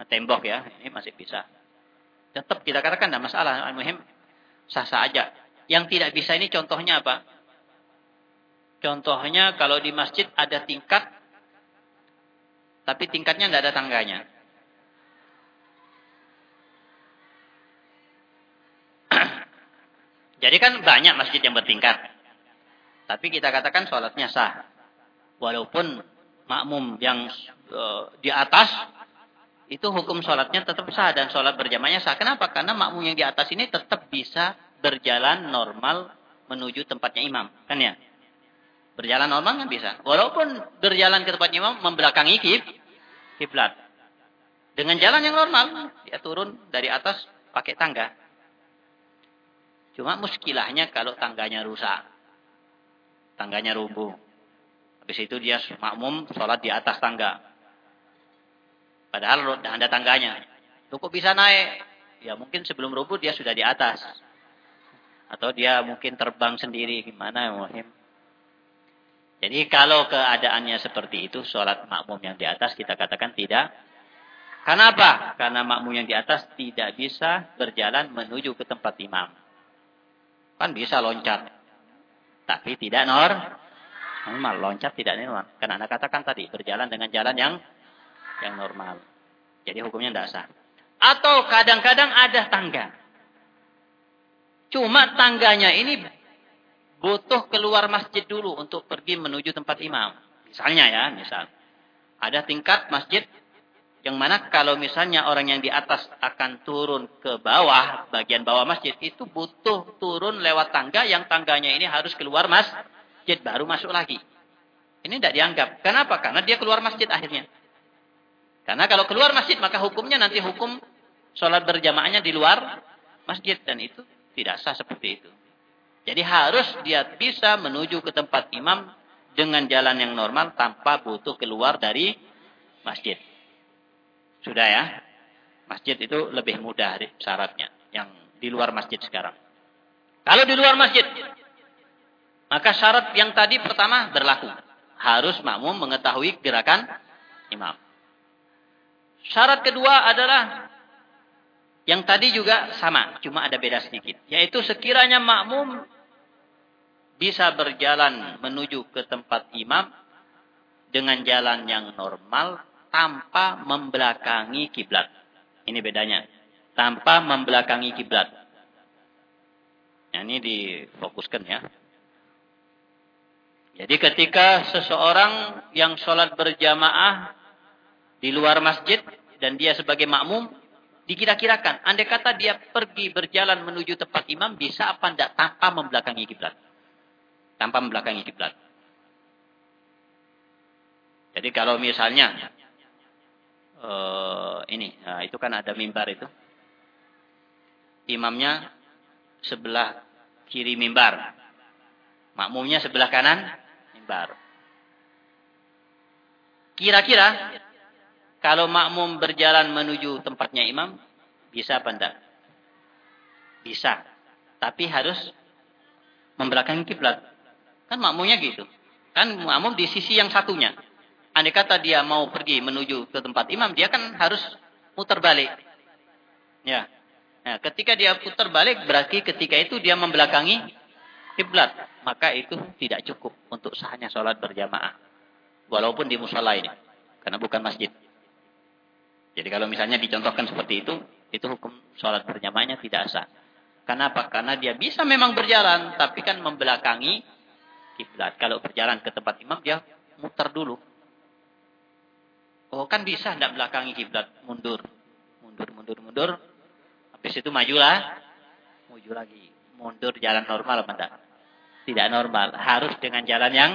eh, tembok ya, ini masih bisa. Tetap kita katakan tidak masalah. Muhim sah-sah aja. Yang tidak bisa ini contohnya apa? Contohnya kalau di masjid ada tingkat, tapi tingkatnya tidak ada tangganya. Jadi kan banyak masjid yang bertingkat. Tapi kita katakan sholatnya sah. Walaupun makmum yang e, di atas, itu hukum sholatnya tetap sah. Dan sholat berjamaahnya sah. Kenapa? Karena makmum yang di atas ini tetap bisa berjalan normal menuju tempatnya imam. Kan ya? Berjalan normal kan bisa. Walaupun berjalan ke tempat imam membelakangi kiblat. Dengan jalan yang normal. Dia turun dari atas pakai tangga. Cuma muskilahnya kalau tangganya rusak. Tangganya rubuh. Habis itu dia makmum sholat di atas tangga. Padahal ada tangganya. Cukup bisa naik. Ya mungkin sebelum rubuh dia sudah di atas. Atau dia mungkin terbang sendiri. Gimana muhim. Jadi kalau keadaannya seperti itu, sholat makmum yang di atas kita katakan tidak. Kenapa? Karena makmum yang di atas tidak bisa berjalan menuju ke tempat imam. Kan bisa loncat. Tapi tidak nor normal. Loncat tidak normal. Karena Anda katakan tadi, berjalan dengan jalan yang yang normal. Jadi hukumnya tidak sah. Atau kadang-kadang ada tangga. Cuma tangganya ini butuh keluar masjid dulu untuk pergi menuju tempat imam. Misalnya ya, misal. Ada tingkat masjid yang mana kalau misalnya orang yang di atas akan turun ke bawah, bagian bawah masjid, itu butuh turun lewat tangga yang tangganya ini harus keluar masjid, baru masuk lagi. Ini tidak dianggap. Kenapa? Karena dia keluar masjid akhirnya. Karena kalau keluar masjid, maka hukumnya nanti hukum sholat berjamaahnya di luar masjid. Dan itu tidak sah seperti itu. Jadi harus dia bisa menuju ke tempat imam dengan jalan yang normal tanpa butuh keluar dari masjid. Sudah ya? Masjid itu lebih mudah syaratnya yang di luar masjid sekarang. Kalau di luar masjid, maka syarat yang tadi pertama berlaku. Harus makmum mengetahui gerakan imam. Syarat kedua adalah yang tadi juga sama, cuma ada beda sedikit. Yaitu sekiranya makmum bisa berjalan menuju ke tempat imam dengan jalan yang normal tanpa membelakangi kiblat. Ini bedanya. Tanpa membelakangi kiblat. Nah, ini difokuskan ya. Jadi ketika seseorang yang sholat berjamaah di luar masjid dan dia sebagai makmum, dikira-kirakan. Andai kata dia pergi berjalan menuju tempat imam, bisa apa tidak tanpa membelakangi kiblat. Tanpa membelakangi kiblat. Jadi kalau misalnya uh, ini, nah itu kan ada mimbar itu. Imamnya sebelah kiri mimbar. Makmumnya sebelah kanan mimbar. Kira-kira kalau makmum berjalan menuju tempatnya imam, bisa apa enggak? Bisa. Tapi harus membelakangi kiblat. Kan makmumnya gitu. Kan makmum di sisi yang satunya. Andai kata dia mau pergi menuju ke tempat imam, dia kan harus putar balik. Ya. Nah, ketika dia putar balik, berarti ketika itu dia membelakangi kiblat. Maka itu tidak cukup untuk sahnya sholat berjamaah. Walaupun di musola ini. Karena bukan masjid. Jadi kalau misalnya dicontohkan seperti itu, itu hukum sholat berjamaahnya tidak sah. Kenapa? Karena dia bisa memang berjalan, tapi kan membelakangi kiblat. Kalau berjalan ke tempat imam, dia muter dulu. Oh kan bisa tidak belakangi kiblat, mundur, mundur, mundur, mundur. Habis itu majulah, maju lagi, mundur jalan normal enggak? Tidak normal, harus dengan jalan yang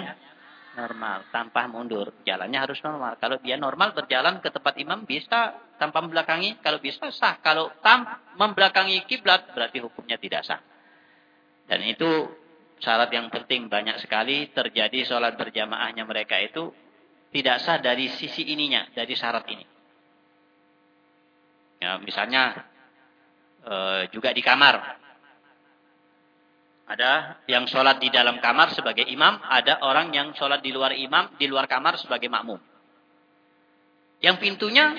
normal, tanpa mundur. Jalannya harus normal. Kalau dia normal berjalan ke tempat imam bisa tanpa membelakangi, kalau bisa sah. Kalau tam membelakangi kiblat berarti hukumnya tidak sah. Dan itu syarat yang penting banyak sekali terjadi sholat berjamaahnya mereka itu tidak sah dari sisi ininya, dari syarat ini. Ya, misalnya e, juga di kamar. Ada yang sholat di dalam kamar sebagai imam, ada orang yang sholat di luar imam, di luar kamar sebagai makmum. Yang pintunya,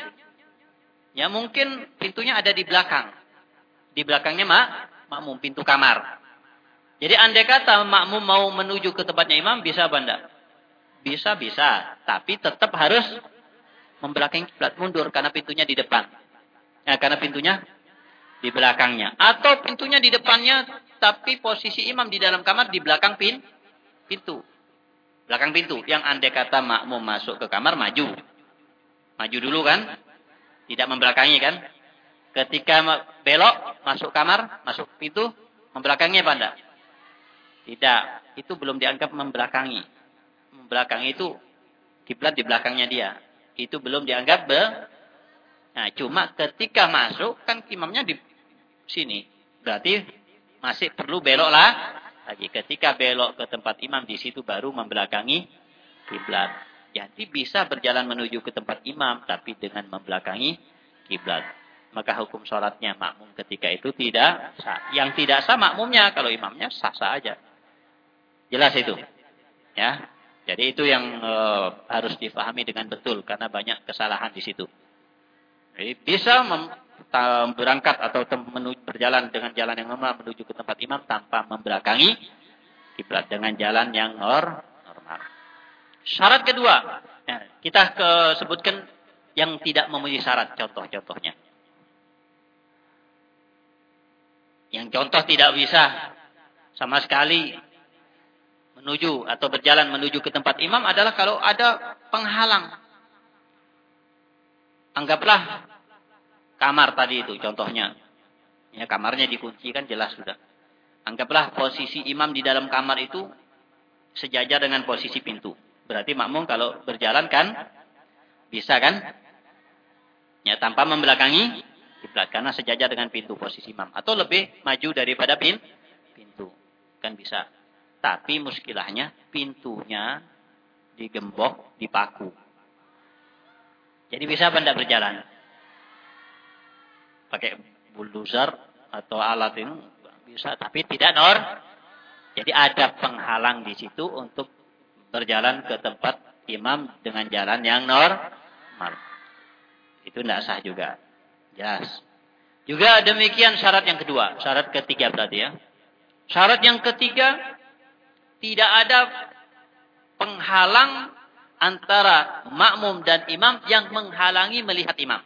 ya mungkin pintunya ada di belakang. Di belakangnya mak, makmum, pintu kamar. Jadi andai kata makmum mau menuju ke tempatnya imam, bisa enggak? Bisa, bisa. Tapi tetap harus membelakangi mundur karena pintunya di depan. Ya, karena pintunya di belakangnya. Atau pintunya di depannya tapi posisi imam di dalam kamar di belakang pin pintu. Belakang pintu. Yang andai kata makmum masuk ke kamar maju. Maju dulu kan? Tidak membelakangi kan? Ketika belok masuk kamar, masuk pintu, membelakangi apa enggak? Tidak. Itu belum dianggap membelakangi belakang itu kiblat di belakangnya dia. Itu belum dianggap be. Nah, cuma ketika masuk kan imamnya di sini. Berarti masih perlu belok lah lagi. Ketika belok ke tempat imam di situ baru membelakangi kiblat. Jadi bisa berjalan menuju ke tempat imam tapi dengan membelakangi kiblat. Maka hukum sholatnya makmum ketika itu tidak sah. Yang tidak sah makmumnya kalau imamnya sah-sah aja. Jelas itu. Ya. Jadi itu yang e, harus difahami dengan betul karena banyak kesalahan di situ. Jadi bisa berangkat atau menuju, berjalan dengan jalan yang normal menuju ke tempat imam tanpa membelakangi kiblat dengan jalan yang nor, normal. Syarat kedua, ya, kita ke, sebutkan yang tidak memenuhi syarat contoh-contohnya. Yang contoh tidak bisa sama sekali menuju atau berjalan menuju ke tempat imam adalah kalau ada penghalang. Anggaplah kamar tadi itu contohnya. Ya, kamarnya dikunci kan jelas sudah. Anggaplah posisi imam di dalam kamar itu sejajar dengan posisi pintu. Berarti makmum kalau berjalan kan bisa kan? Ya, tanpa membelakangi kiblat karena sejajar dengan pintu posisi imam atau lebih maju daripada pin pintu. Kan bisa. Tapi muskilahnya pintunya digembok, dipaku. Jadi bisa apa berjalan? Pakai bulldozer atau alat ini bisa, tapi tidak nor. Jadi ada penghalang di situ untuk berjalan ke tempat imam dengan jalan yang normal. Itu tidak sah juga. Jelas. Juga demikian syarat yang kedua. Syarat ketiga berarti ya. Syarat yang ketiga, tidak ada penghalang antara makmum dan imam yang menghalangi melihat imam.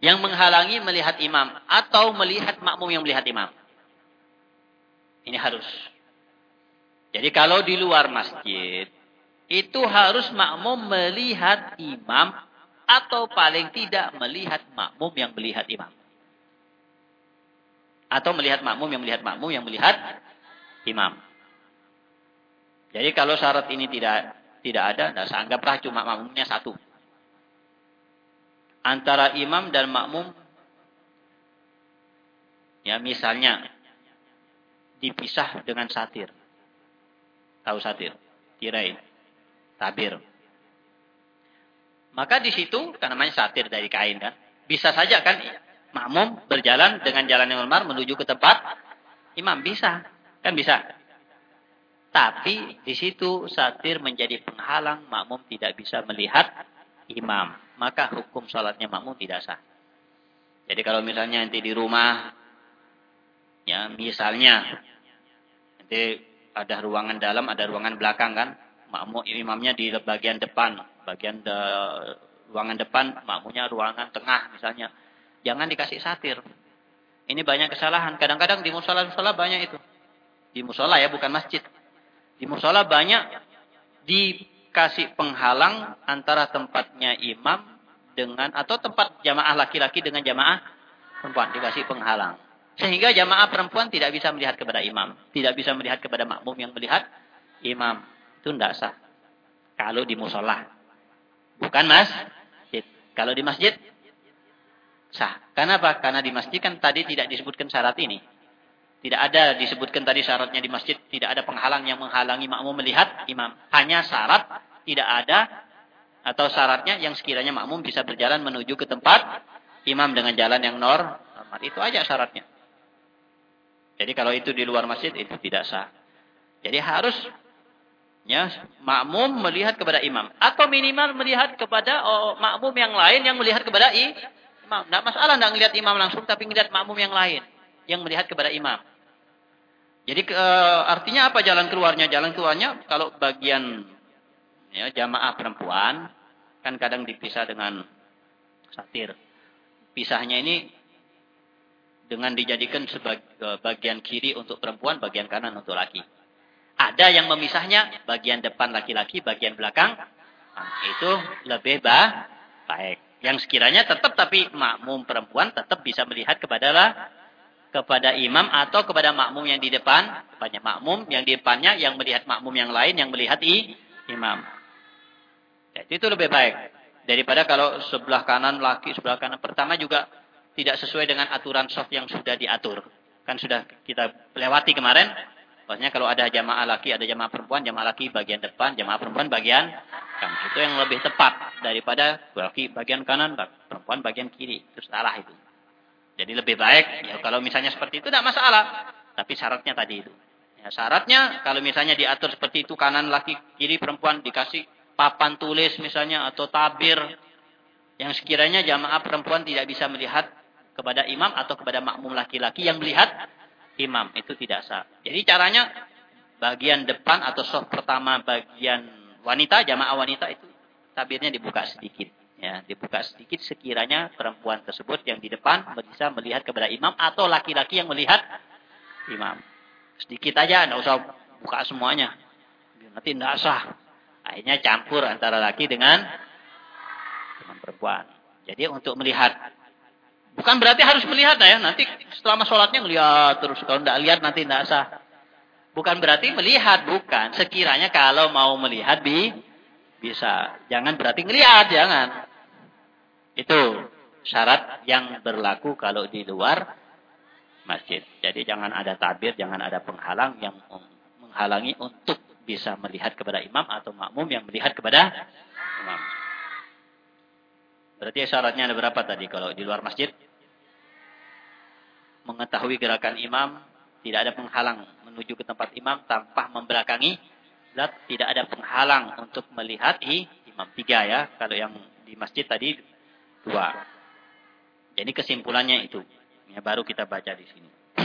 Yang menghalangi melihat imam atau melihat makmum yang melihat imam. Ini harus. Jadi kalau di luar masjid, itu harus makmum melihat imam atau paling tidak melihat makmum yang melihat imam. Atau melihat makmum yang melihat makmum yang melihat imam. Jadi kalau syarat ini tidak tidak ada, nah anggaplah cuma makmumnya satu. Antara imam dan makmum, ya misalnya dipisah dengan satir. Tahu satir? Tirai. Tabir. Maka di situ, karena namanya satir dari kain kan, bisa saja kan makmum berjalan dengan jalan yang normal menuju ke tempat imam. Bisa. Kan bisa. Tapi di situ satir menjadi penghalang makmum tidak bisa melihat imam. Maka hukum sholatnya makmum tidak sah. Jadi kalau misalnya nanti di rumah, ya misalnya nanti ada ruangan dalam, ada ruangan belakang kan, makmum imamnya di bagian depan, bagian de, ruangan depan, makmumnya ruangan tengah misalnya. Jangan dikasih satir. Ini banyak kesalahan. Kadang-kadang di musola-musola banyak itu. Di musola ya, bukan masjid. Di musola banyak dikasih penghalang antara tempatnya imam dengan atau tempat jamaah laki-laki dengan jamaah perempuan dikasih penghalang. Sehingga jamaah perempuan tidak bisa melihat kepada imam, tidak bisa melihat kepada makmum yang melihat imam. Itu tidak sah. Kalau di musola. Bukan mas. Kalau di masjid sah. Kenapa? Karena di masjid kan tadi tidak disebutkan syarat ini. Tidak ada disebutkan tadi syaratnya di masjid, tidak ada penghalang yang menghalangi makmum melihat imam. Hanya syarat tidak ada atau syaratnya yang sekiranya makmum bisa berjalan menuju ke tempat imam dengan jalan yang normal. Itu aja syaratnya. Jadi kalau itu di luar masjid itu tidak sah. Jadi harus ya makmum melihat kepada imam atau minimal melihat kepada oh, makmum yang lain yang melihat kepada imam. Tidak masalah tidak melihat imam langsung tapi melihat makmum yang lain yang melihat kepada imam. Jadi ke, artinya apa jalan keluarnya? Jalan keluarnya kalau bagian ya, jamaah perempuan kan kadang dipisah dengan satir. Pisahnya ini dengan dijadikan sebagai bagian kiri untuk perempuan, bagian kanan untuk laki. Ada yang memisahnya bagian depan laki-laki, bagian belakang. Nah, itu lebih bah, baik. Yang sekiranya tetap tapi makmum perempuan tetap bisa melihat kepada kepada imam atau kepada makmum yang di depan, banyak makmum yang di depannya yang melihat makmum yang lain yang melihat i, imam. Jadi ya, itu lebih baik daripada kalau sebelah kanan laki, sebelah kanan pertama juga tidak sesuai dengan aturan soft yang sudah diatur. Kan sudah kita lewati kemarin. Maksudnya kalau ada jamaah laki, ada jamaah perempuan, jamaah laki bagian depan, jamaah perempuan bagian kan Itu yang lebih tepat daripada laki bagian kanan, perempuan bagian kiri. Itu salah itu. Jadi lebih baik ya kalau misalnya seperti itu tidak masalah. Tapi syaratnya tadi itu. Ya, syaratnya kalau misalnya diatur seperti itu kanan laki kiri perempuan dikasih papan tulis misalnya atau tabir yang sekiranya jamaah perempuan tidak bisa melihat kepada imam atau kepada makmum laki-laki yang melihat imam itu tidak sah. Jadi caranya bagian depan atau soft pertama bagian wanita jamaah wanita itu tabirnya dibuka sedikit ya dibuka sedikit sekiranya perempuan tersebut yang di depan bisa melihat kepada imam atau laki-laki yang melihat imam. Sedikit aja tidak usah buka semuanya. Nanti tidak sah. Akhirnya campur antara laki dengan dengan perempuan. Jadi untuk melihat bukan berarti harus melihat ya. Nanti setelah sholatnya melihat terus. Kalau tidak lihat nanti tidak sah. Bukan berarti melihat bukan. Sekiranya kalau mau melihat bi bisa. Jangan berarti melihat jangan itu syarat yang berlaku kalau di luar masjid. Jadi jangan ada tabir, jangan ada penghalang yang menghalangi untuk bisa melihat kepada imam atau makmum yang melihat kepada imam. Berarti syaratnya ada berapa tadi kalau di luar masjid? Mengetahui gerakan imam, tidak ada penghalang menuju ke tempat imam tanpa membelakangi. Dan tidak ada penghalang untuk melihat imam. Tiga ya, kalau yang di masjid tadi dua. Jadi kesimpulannya itu. Ya, baru kita baca di sini.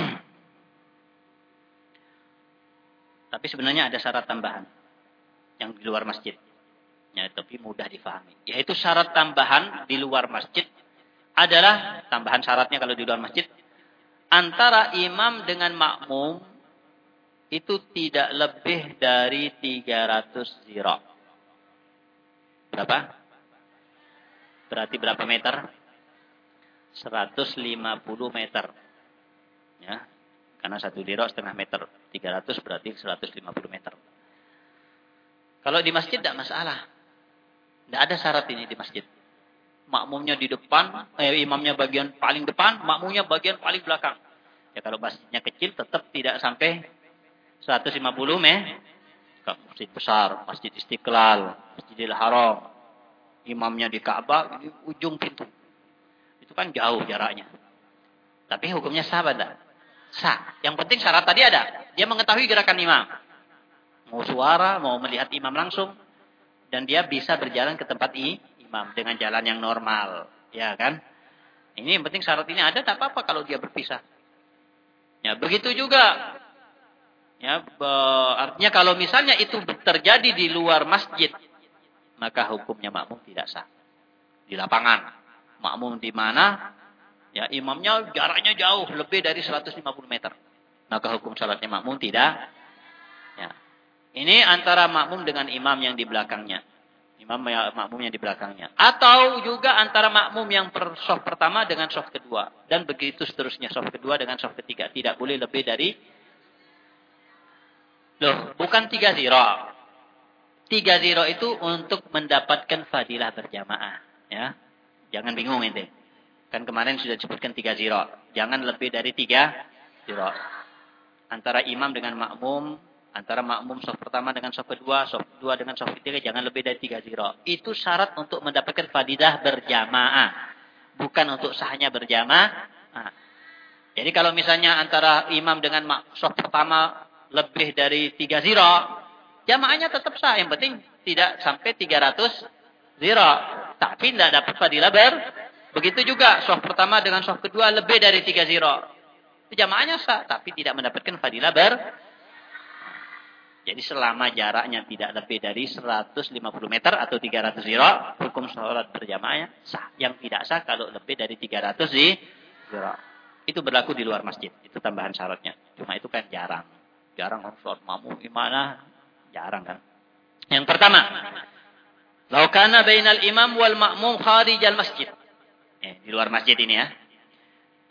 Tapi sebenarnya ada syarat tambahan yang di luar masjid. Ya, tapi mudah difahami. Yaitu syarat tambahan di luar masjid adalah tambahan syaratnya kalau di luar masjid antara imam dengan makmum itu tidak lebih dari 300 zira. Berapa? Berarti berapa meter? 150 meter. Ya. Karena satu diro setengah meter. 300 berarti 150 meter. Kalau di masjid tidak masalah. Tidak ada syarat ini di masjid. Makmumnya di depan, eh, imamnya bagian paling depan, makmumnya bagian paling belakang. Ya kalau masjidnya kecil tetap tidak sampai 150 meh. Masjid besar, Masjid Istiqlal, Masjidil Haram. Imamnya di Ka'bah, di ujung pintu. Itu kan jauh jaraknya. Tapi hukumnya sah tidak? Sah. Yang penting syarat tadi ada. Dia mengetahui gerakan imam. Mau suara, mau melihat imam langsung dan dia bisa berjalan ke tempat i, imam dengan jalan yang normal, ya kan? Ini yang penting syarat ini ada, tak apa-apa kalau dia berpisah. Ya, begitu juga. Ya, artinya kalau misalnya itu terjadi di luar masjid, maka hukumnya makmum tidak sah. Di lapangan. Makmum di mana? Ya, imamnya jaraknya jauh, lebih dari 150 meter. Maka hukum salatnya makmum tidak ini antara makmum dengan imam yang di belakangnya. Imam makmum yang di belakangnya. Atau juga antara makmum yang per soft pertama dengan soft kedua. Dan begitu seterusnya soft kedua dengan soft ketiga. Tidak boleh lebih dari... Loh, bukan tiga zero. Tiga zero itu untuk mendapatkan fadilah berjamaah. Ya, Jangan bingung ini. Kan kemarin sudah disebutkan tiga zero. Jangan lebih dari tiga zero. Antara imam dengan makmum Antara makmum soft pertama dengan soft kedua, soft kedua dengan soft ketiga, jangan lebih dari tiga zero. Itu syarat untuk mendapatkan fadidah berjamaah. Bukan untuk sahnya berjamaah. Nah. Jadi kalau misalnya antara imam dengan soft pertama lebih dari tiga zero, jamaahnya tetap sah. Yang penting tidak sampai tiga ratus zero. Tapi tidak dapat fadilah ber. Begitu juga soft pertama dengan soft kedua lebih dari tiga zero. Jamaahnya sah, tapi tidak mendapatkan fadilah ber jadi selama jaraknya tidak lebih dari 150 meter atau 300 ziro, hukum sholat berjamaahnya sah. Yang tidak sah kalau lebih dari 300 ziro. Itu berlaku di luar masjid. Itu tambahan syaratnya. Cuma itu kan jarang. Jarang orang sholat makmum gimana? Jarang kan. Yang pertama. Laukana bainal imam wal makmum kharijal masjid. Eh, di luar masjid ini ya.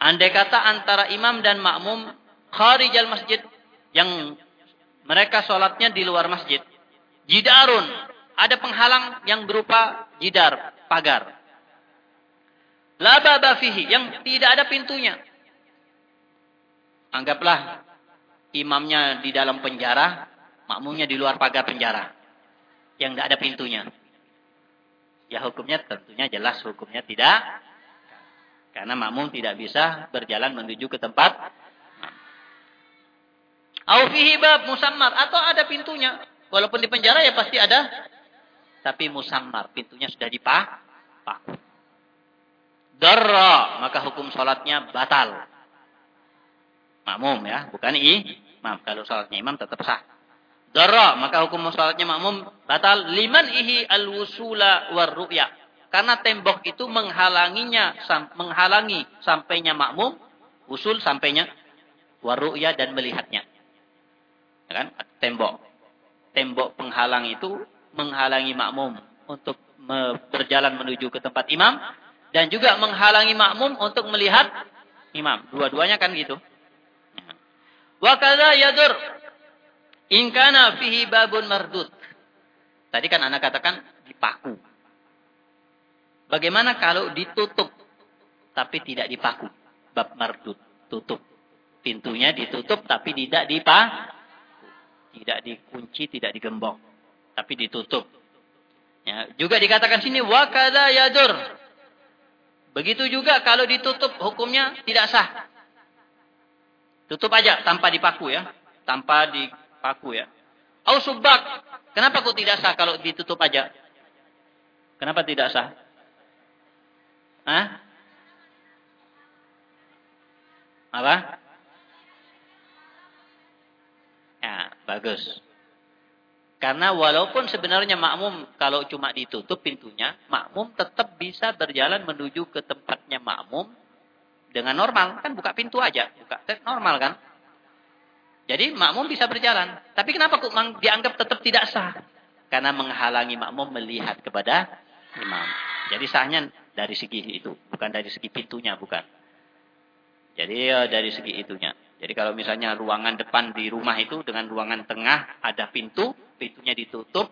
Andai kata antara imam dan makmum kharijal masjid yang mereka sholatnya di luar masjid. Jidarun. Ada penghalang yang berupa jidar, pagar. Laba fihi, yang tidak ada pintunya. Anggaplah imamnya di dalam penjara, makmumnya di luar pagar penjara. Yang tidak ada pintunya. Ya hukumnya tentunya jelas hukumnya tidak. Karena makmum tidak bisa berjalan menuju ke tempat Au fihi bab musammar atau ada pintunya. Walaupun di penjara ya pasti ada. Tapi musammar, pintunya sudah dipaku. Darra, maka hukum salatnya batal. Makmum ya, bukan i. Maaf, kalau salatnya imam tetap sah. Darra, maka hukum salatnya makmum batal. Liman ihi al-wusula war ru'ya. Karena tembok itu menghalanginya, menghalangi sampainya makmum, usul sampainya waru'ya dan melihatnya. Ya kan? Tembok. Tembok penghalang itu menghalangi makmum untuk berjalan menuju ke tempat imam dan juga menghalangi makmum untuk melihat imam. Dua-duanya kan gitu. Wa kadza yadur in kana fihi babun mardud. Tadi kan anak katakan dipaku. Bagaimana kalau ditutup tapi tidak dipaku? Bab mardud, tutup. Pintunya ditutup tapi tidak dipaku. Tidak dikunci, tidak digembok. Tapi ditutup. Ya, juga dikatakan sini wakada yadur. Begitu juga kalau ditutup hukumnya tidak sah. Tutup aja tanpa dipaku ya. Tanpa dipaku ya. Au subak. Kenapa kok tidak sah kalau ditutup aja? Kenapa tidak sah? Hah? Apa? Ya, bagus. Karena walaupun sebenarnya makmum kalau cuma ditutup pintunya, makmum tetap bisa berjalan menuju ke tempatnya makmum dengan normal. Kan buka pintu aja, buka normal kan. Jadi makmum bisa berjalan. Tapi kenapa kok dianggap tetap tidak sah? Karena menghalangi makmum melihat kepada imam. Jadi sahnya dari segi itu, bukan dari segi pintunya, bukan. Jadi ya, dari segi itunya. Jadi kalau misalnya ruangan depan di rumah itu dengan ruangan tengah ada pintu, pintunya ditutup,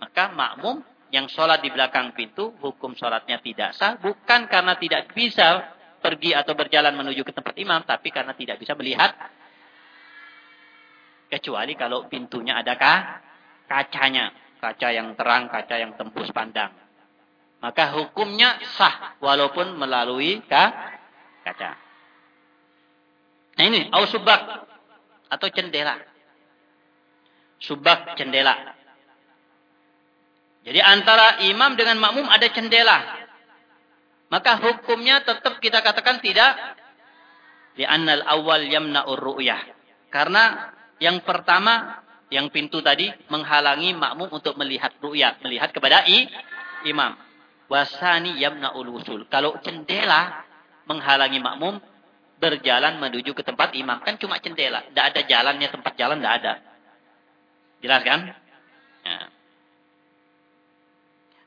maka makmum yang sholat di belakang pintu, hukum sholatnya tidak sah, bukan karena tidak bisa pergi atau berjalan menuju ke tempat imam, tapi karena tidak bisa melihat, kecuali kalau pintunya adakah kacanya, kaca yang terang, kaca yang tembus pandang. Maka hukumnya sah, walaupun melalui kaca. Nah ini, ausubak atau jendela subak jendela. Jadi antara imam dengan makmum ada jendela. Maka hukumnya tetap kita katakan tidak di annal awal yamna'ur ru'yah. Karena yang pertama yang pintu tadi menghalangi makmum untuk melihat ru'yah, melihat kepada i, imam. Wasani yamna'ul usul. Kalau jendela menghalangi makmum berjalan menuju ke tempat imam kan cuma jendela, tidak ada jalannya tempat jalan tidak ada. Jelas kan? Ya.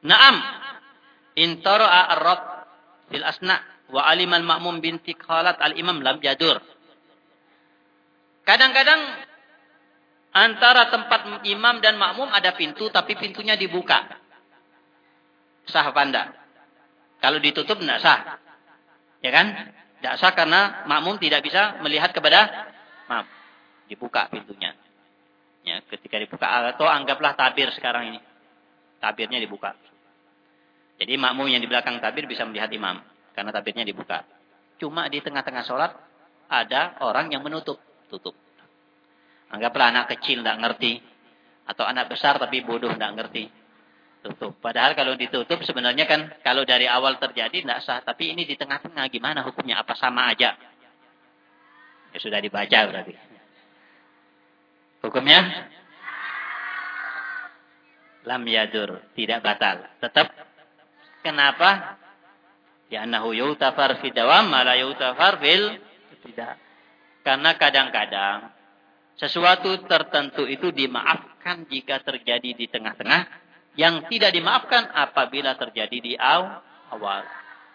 Naam. Intara'a ar-rab fil asna wa alimal ma'mum binti khalat al-imam lam jadur. Kadang-kadang antara tempat imam dan makmum ada pintu tapi pintunya dibuka. Sah apa? Kalau ditutup enggak sah. Ya kan? Enggak sah karena makmum tidak bisa melihat kepada maaf, dibuka pintunya. Ya, ketika dibuka atau anggaplah tabir sekarang ini. Tabirnya dibuka. Jadi makmum yang di belakang tabir bisa melihat imam karena tabirnya dibuka. Cuma di tengah-tengah sholat ada orang yang menutup, tutup. Anggaplah anak kecil tidak ngerti atau anak besar tapi bodoh tidak ngerti. Tutup. Padahal kalau ditutup sebenarnya kan kalau dari awal terjadi tidak sah. Tapi ini di tengah-tengah gimana hukumnya? Apa sama aja? Ya sudah dibaca berarti. Hukumnya? Lam yadur. Tidak batal. Tetap. Kenapa? Ya annahu yutafar fi dawam yutafar fil tidak. Karena kadang-kadang sesuatu tertentu itu dimaafkan jika terjadi di tengah-tengah. Yang tidak dimaafkan apabila terjadi di awal.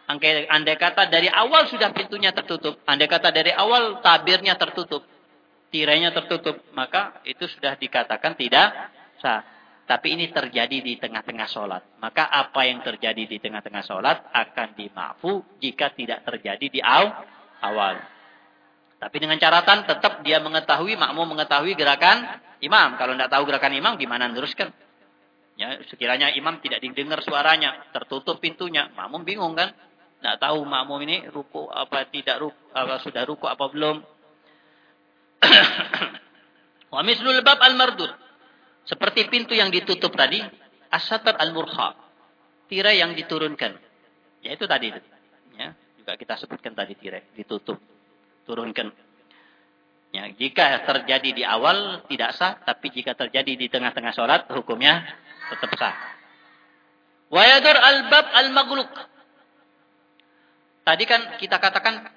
Andai kata dari awal sudah pintunya tertutup. Andai kata dari awal tabirnya tertutup tirainya tertutup, maka itu sudah dikatakan tidak sah. Tapi ini terjadi di tengah-tengah sholat. Maka apa yang terjadi di tengah-tengah sholat akan dimaafu jika tidak terjadi di awal. Tapi dengan catatan tetap dia mengetahui, makmum mengetahui gerakan imam. Kalau tidak tahu gerakan imam, gimana meneruskan? Ya, sekiranya imam tidak didengar suaranya, tertutup pintunya, makmum bingung kan? Tidak tahu makmum ini ruku apa tidak ruku, apa sudah ruku apa belum. Wa mislul bab al-mardud. Seperti pintu yang ditutup tadi, as-satar al-murha. Tirai yang diturunkan. Ya itu tadi. Ya, juga kita sebutkan tadi tirai. Ditutup. Turunkan. Ya, jika terjadi di awal tidak sah, tapi jika terjadi di tengah-tengah sholat, hukumnya tetap sah. Wa yadur al-bab al-maghluk. Tadi kan kita katakan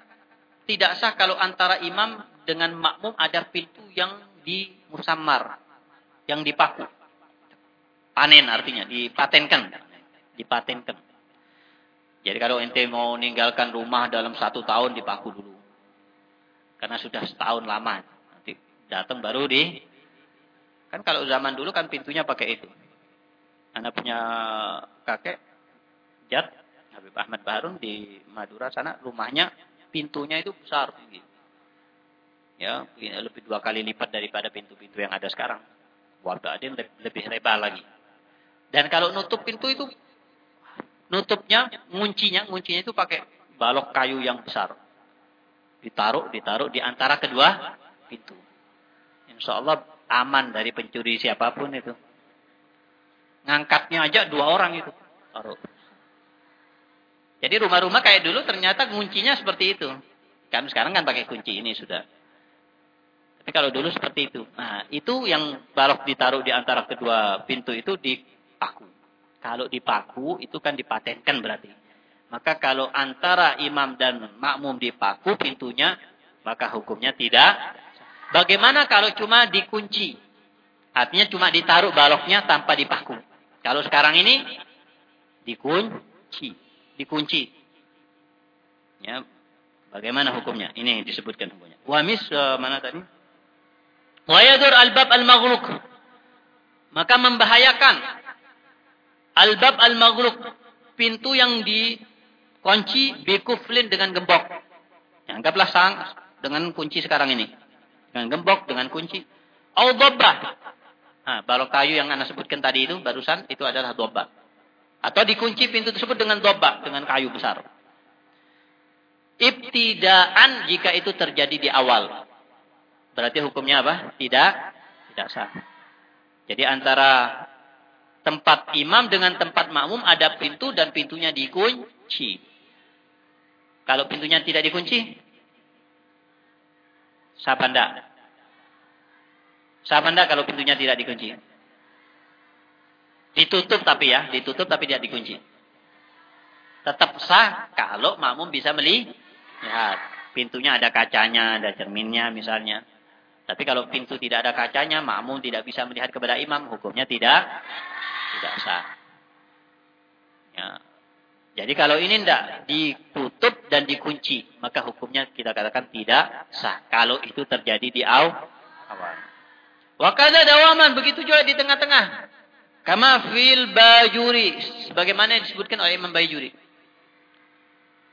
tidak sah kalau antara imam dengan makmum ada pintu yang dimusamar, yang dipaku. Panen artinya, dipatenkan. Dipatenkan. Jadi kalau ente mau meninggalkan rumah dalam satu tahun dipaku dulu. Karena sudah setahun lama. Nanti datang baru di... Kan kalau zaman dulu kan pintunya pakai itu. Anak punya kakek, Jat, Habib Ahmad Baharun di Madura sana, rumahnya pintunya itu besar. Gitu ya lebih dua kali lipat daripada pintu-pintu yang ada sekarang. Waktu yang lebih lebar lagi. Dan kalau nutup pintu itu nutupnya, nguncinya, nguncinya itu pakai balok kayu yang besar. Ditaruh, ditaruh di antara kedua pintu. Insya Allah aman dari pencuri siapa pun itu. Ngangkatnya aja dua orang itu. Taruh. Jadi rumah-rumah kayak dulu ternyata kuncinya seperti itu. Kan sekarang kan pakai kunci ini sudah. Tapi kalau dulu seperti itu. Nah, itu yang balok ditaruh di antara kedua pintu itu dipaku. Kalau dipaku itu kan dipatenkan berarti. Maka kalau antara imam dan makmum dipaku pintunya, maka hukumnya tidak. Bagaimana kalau cuma dikunci? Artinya cuma ditaruh baloknya tanpa dipaku. Kalau sekarang ini dikunci dikunci. Ya, bagaimana hukumnya? Ini disebutkan hukumnya. Wamis uh, mana tadi? Wa yadur albab al-maghluk. Maka membahayakan albab al-maghluk, pintu yang dikunci bikuflin dengan gembok. Ya, anggaplah sang dengan kunci sekarang ini. Dengan gembok, dengan kunci. Au Nah, balok kayu yang Anda sebutkan tadi itu barusan itu adalah dobah. Atau dikunci pintu tersebut dengan dobak, dengan kayu besar. Ibtidaan jika itu terjadi di awal. Berarti hukumnya apa? Tidak, tidak sah. Jadi antara tempat imam dengan tempat makmum ada pintu dan pintunya dikunci. Kalau pintunya tidak dikunci, sah anda? Sah anda kalau pintunya tidak dikunci? Ditutup tapi ya, ditutup tapi tidak dikunci. Tetap sah kalau makmum bisa melihat. Pintunya ada kacanya, ada cerminnya misalnya. Tapi kalau pintu tidak ada kacanya, makmum tidak bisa melihat kepada imam, hukumnya tidak tidak sah. Ya. Jadi kalau ini tidak ditutup dan dikunci, maka hukumnya kita katakan tidak sah. Kalau itu terjadi di awal. Wakada dawaman, begitu juga di tengah-tengah. Kama fil bajuri. Sebagaimana disebutkan oleh Imam Bajuri.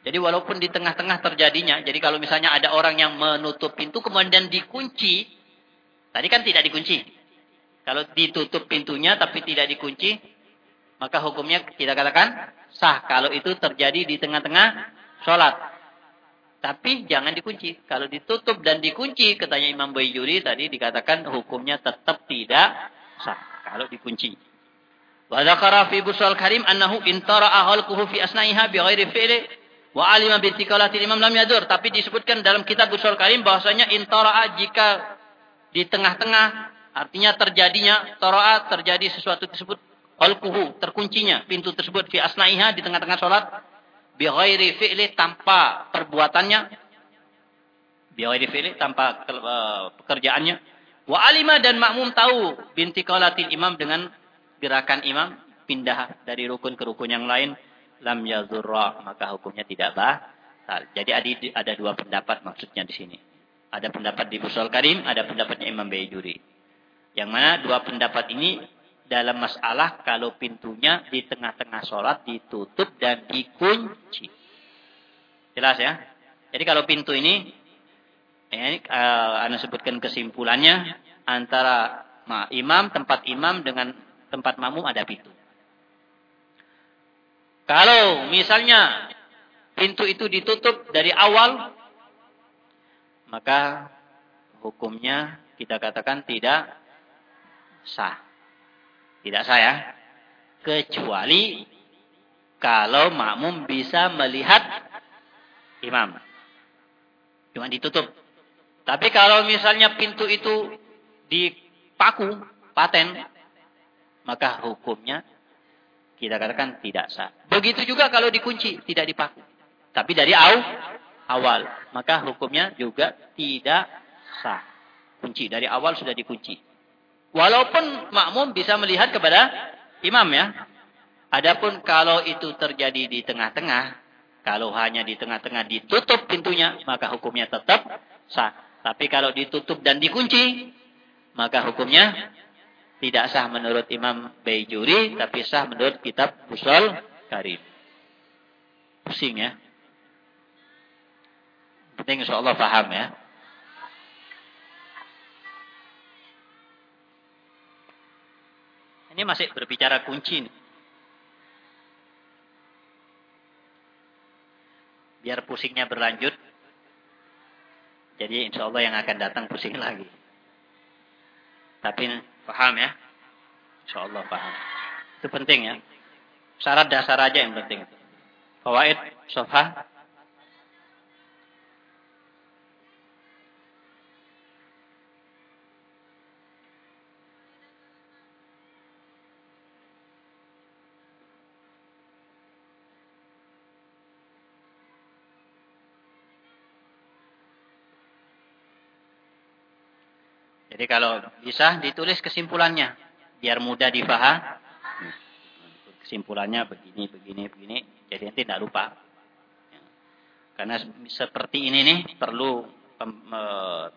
Jadi walaupun di tengah-tengah terjadinya. Jadi kalau misalnya ada orang yang menutup pintu kemudian dikunci. Tadi kan tidak dikunci. Kalau ditutup pintunya tapi tidak dikunci. Maka hukumnya kita katakan sah. Kalau itu terjadi di tengah-tengah sholat. Tapi jangan dikunci. Kalau ditutup dan dikunci, katanya Imam Bayjuri tadi dikatakan hukumnya tetap tidak sah. Kalau dikunci. Wa fi busal karim annahu intara ahalquhu fi asnaiha bi ghairi fi'li wa alima bi imam lam. Tapi disebutkan dalam kitab busal karim bahwasanya intara jika di tengah-tengah artinya terjadinya tara'a terjadi sesuatu tersebut alquhu terkuncinya pintu tersebut fi asnaiha di tengah-tengah salat bi ghairi fi'li tanpa perbuatannya bi ghairi fi'li tanpa uh, pekerjaannya wa alima dan makmum tahu binti qalatil imam dengan gerakan imam pindah dari rukun ke rukun yang lain lam yazurra maka hukumnya tidak batal. Jadi ada dua pendapat maksudnya di sini. Ada pendapat di Busul Karim, ada pendapatnya Imam Bayjuri. Yang mana dua pendapat ini dalam masalah kalau pintunya di tengah-tengah sholat ditutup dan dikunci. Jelas ya? Jadi kalau pintu ini, ya, ini uh, Anda sebutkan kesimpulannya antara imam, tempat imam dengan tempat makmum ada pintu. Kalau misalnya pintu itu ditutup dari awal, maka hukumnya kita katakan tidak sah. Tidak sah ya. Kecuali kalau makmum bisa melihat imam. Cuma ditutup. Tapi kalau misalnya pintu itu dipaku, paten, maka hukumnya kita katakan tidak sah. Begitu juga kalau dikunci, tidak dipaku. Tapi dari awal, maka hukumnya juga tidak sah. Kunci dari awal sudah dikunci. Walaupun makmum bisa melihat kepada imam ya. Adapun kalau itu terjadi di tengah-tengah, kalau hanya di tengah-tengah ditutup pintunya, maka hukumnya tetap sah. Tapi kalau ditutup dan dikunci, maka hukumnya tidak sah menurut Imam Bayjuri, tapi sah menurut kitab Usul Karim. Pusing ya. Penting insya Allah paham ya. Ini masih berbicara kunci nih. Biar pusingnya berlanjut. Jadi insya Allah yang akan datang pusing lagi. Tapi paham ya. Insya Allah paham. Itu penting ya. Syarat dasar aja yang penting. Fawaid, sofah, Jadi kalau bisa ditulis kesimpulannya biar mudah dipaham. Kesimpulannya begini, begini, begini. Jadi nanti tidak lupa. Karena seperti ini nih perlu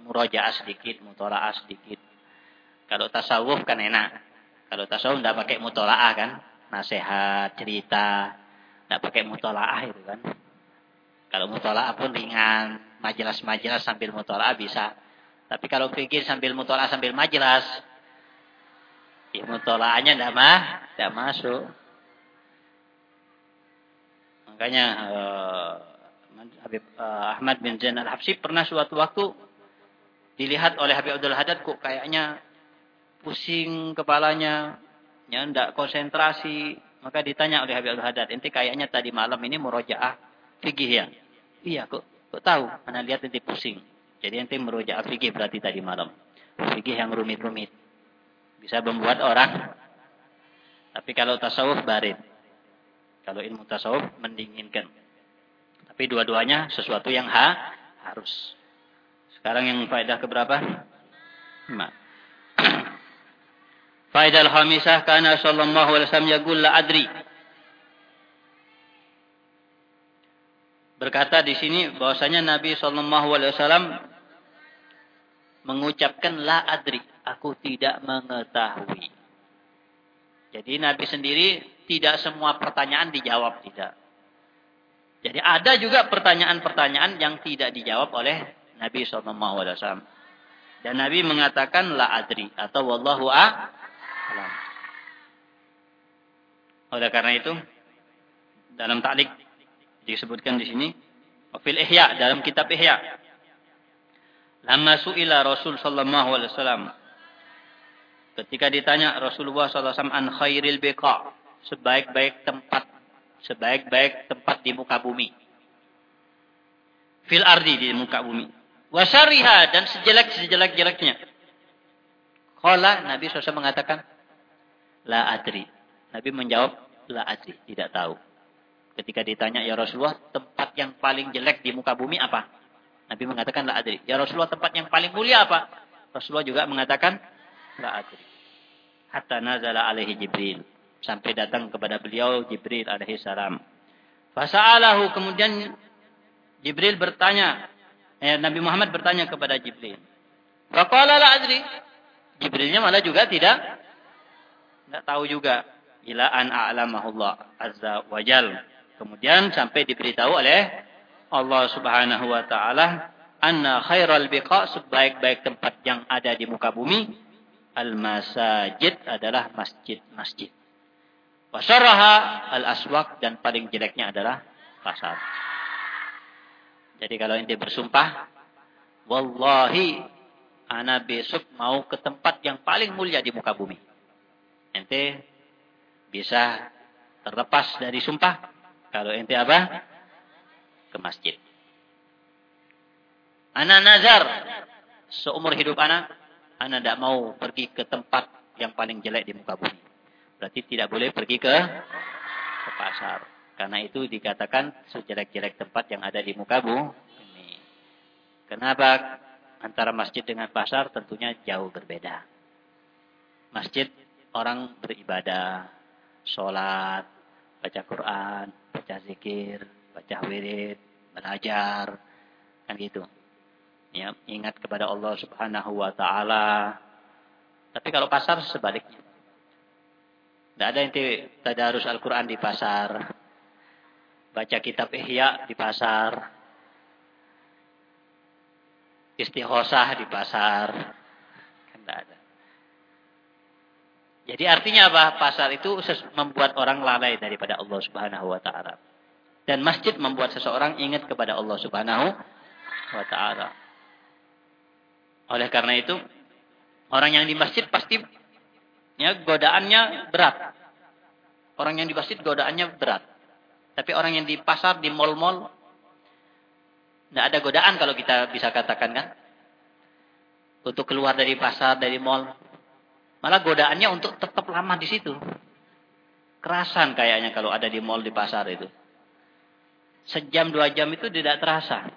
murojaah sedikit, mutolaah sedikit. Kalau tasawuf kan enak. Kalau tasawuf tidak pakai mutolaah kan. Nasihat, cerita. Tidak pakai mutolaah itu kan. Kalau mutolaah pun ringan. Majelas-majelas sambil mutolaah bisa. Tapi kalau pikir sambil mutolaah sambil majelas, ya mutolaahnya tidak mah, tidak masuk. Makanya uh, Habib uh, Ahmad bin Zain al-Habsyi pernah suatu waktu dilihat oleh Habib Abdul Hadad kok kayaknya pusing kepalanya, ya tidak konsentrasi. Maka ditanya oleh Habib Abdul Hadad, inti kayaknya tadi malam ini murojaah fikih ya? Iya, kok, kok tahu? Mana lihat inti pusing. Jadi ente merujuk fikih berarti tadi malam. Fikih yang rumit-rumit. Bisa membuat orang. Tapi kalau tasawuf barit. Kalau ilmu tasawuf mendinginkan. Tapi dua-duanya sesuatu yang ha, harus. Sekarang yang faedah keberapa? Lima. faedah al-khamisah kana sallallahu alaihi wasallam yaqul la adri. Berkata di sini bahwasanya Nabi sallallahu alaihi wasallam mengucapkan la adri, aku tidak mengetahui. Jadi Nabi sendiri tidak semua pertanyaan dijawab tidak. Jadi ada juga pertanyaan-pertanyaan yang tidak dijawab oleh Nabi SAW. Dan Nabi mengatakan la adri atau wallahu a'lam. Oleh karena itu dalam taklik disebutkan di sini fil ihya dalam kitab ihya Lama su'ila Rasul sallallahu alaihi wasallam. Ketika ditanya Rasulullah sallallahu alaihi wasallam an khairil biqa, sebaik-baik tempat, sebaik-baik tempat di muka bumi. Fil ardi di muka bumi. Wasariha dan sejelek-sejelek-jeleknya. Kala Nabi SAW mengatakan, La adri. Nabi menjawab, La adri. Tidak tahu. Ketika ditanya, Ya Rasulullah, tempat yang paling jelek di muka bumi apa? Nabi mengatakan la adri. Ya Rasulullah tempat yang paling mulia apa? Rasulullah juga mengatakan la adri. Hatta nazala alaihi Jibril. Sampai datang kepada beliau Jibril alaihi salam. Fasa'alahu kemudian Jibril bertanya. Eh, Nabi Muhammad bertanya kepada Jibril. Faqala la adri. Jibrilnya malah juga tidak tidak tahu juga. Ila an a'lamahullah azza wajal. Kemudian sampai diberitahu oleh Allah Subhanahu wa taala anna khairal biqa sebaik-baik tempat yang ada di muka bumi al masajid adalah masjid-masjid. Wasaraha al aswaq dan paling jeleknya adalah pasar. Jadi kalau ente bersumpah, wallahi ana besok mau ke tempat yang paling mulia di muka bumi. Ente bisa terlepas dari sumpah kalau ente apa? Ke masjid. Anak nazar seumur hidup anak, anak tidak mau pergi ke tempat yang paling jelek di muka bumi. Berarti tidak boleh pergi ke ke pasar. Karena itu dikatakan sejelek-jelek tempat yang ada di muka bumi. Kenapa antara masjid dengan pasar tentunya jauh berbeda. Masjid orang beribadah, sholat, baca Quran, baca zikir, baca wirid, belajar, kan gitu. Ya, ingat kepada Allah Subhanahu wa taala. Tapi kalau pasar sebaliknya. Tidak ada yang tadarus Al-Quran di pasar. Baca kitab Ihya di pasar. Istighosah di pasar. Kan tidak ada. Jadi artinya apa? Pasar itu membuat orang lalai daripada Allah Subhanahu wa taala. Dan masjid membuat seseorang ingat kepada Allah Subhanahu wa taala. Oleh karena itu, orang yang di masjid pasti ya godaannya berat. Orang yang di masjid godaannya berat. Tapi orang yang di pasar, di mal-mal tidak ada godaan kalau kita bisa katakan kan. Untuk keluar dari pasar, dari mall. Malah godaannya untuk tetap lama di situ. Kerasan kayaknya kalau ada di mall di pasar itu. Sejam dua jam itu tidak terasa.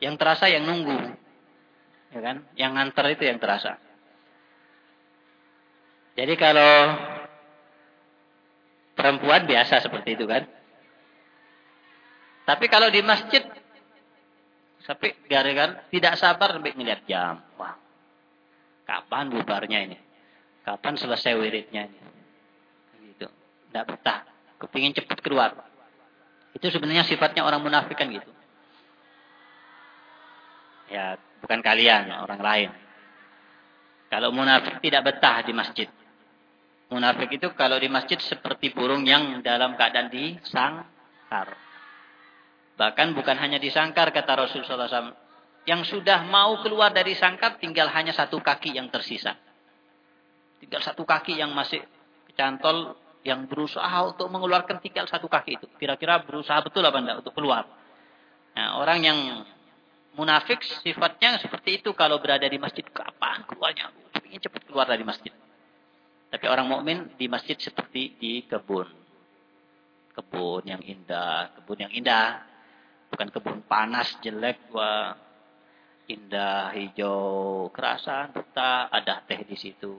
Yang terasa yang nunggu. Ya kan? Yang nganter itu yang terasa. Jadi kalau perempuan biasa seperti itu kan. Tapi kalau di masjid sampai gara-gara tidak sabar sampai ngeliat jam. Wah. Kapan bubarnya ini? Kapan selesai wiridnya ini? Gitu. Tidak betah. Kepingin cepat keluar. Itu sebenarnya sifatnya orang munafik kan gitu. Ya, bukan kalian, orang lain. Kalau munafik tidak betah di masjid. Munafik itu kalau di masjid seperti burung yang dalam keadaan disangkar. Bahkan bukan hanya disangkar kata Rasulullah SAW. Yang sudah mau keluar dari sangkar tinggal hanya satu kaki yang tersisa. Tinggal satu kaki yang masih kecantol yang berusaha untuk mengeluarkan tinggal satu kaki itu. Kira-kira berusaha betul apa enggak untuk keluar. Nah, orang yang munafik sifatnya seperti itu kalau berada di masjid kapan keluarnya? Ingin cepat keluar dari masjid. Tapi orang mukmin di masjid seperti di kebun. Kebun yang indah, kebun yang indah. Bukan kebun panas, jelek, wah indah, hijau, kerasan, betah, ada teh di situ.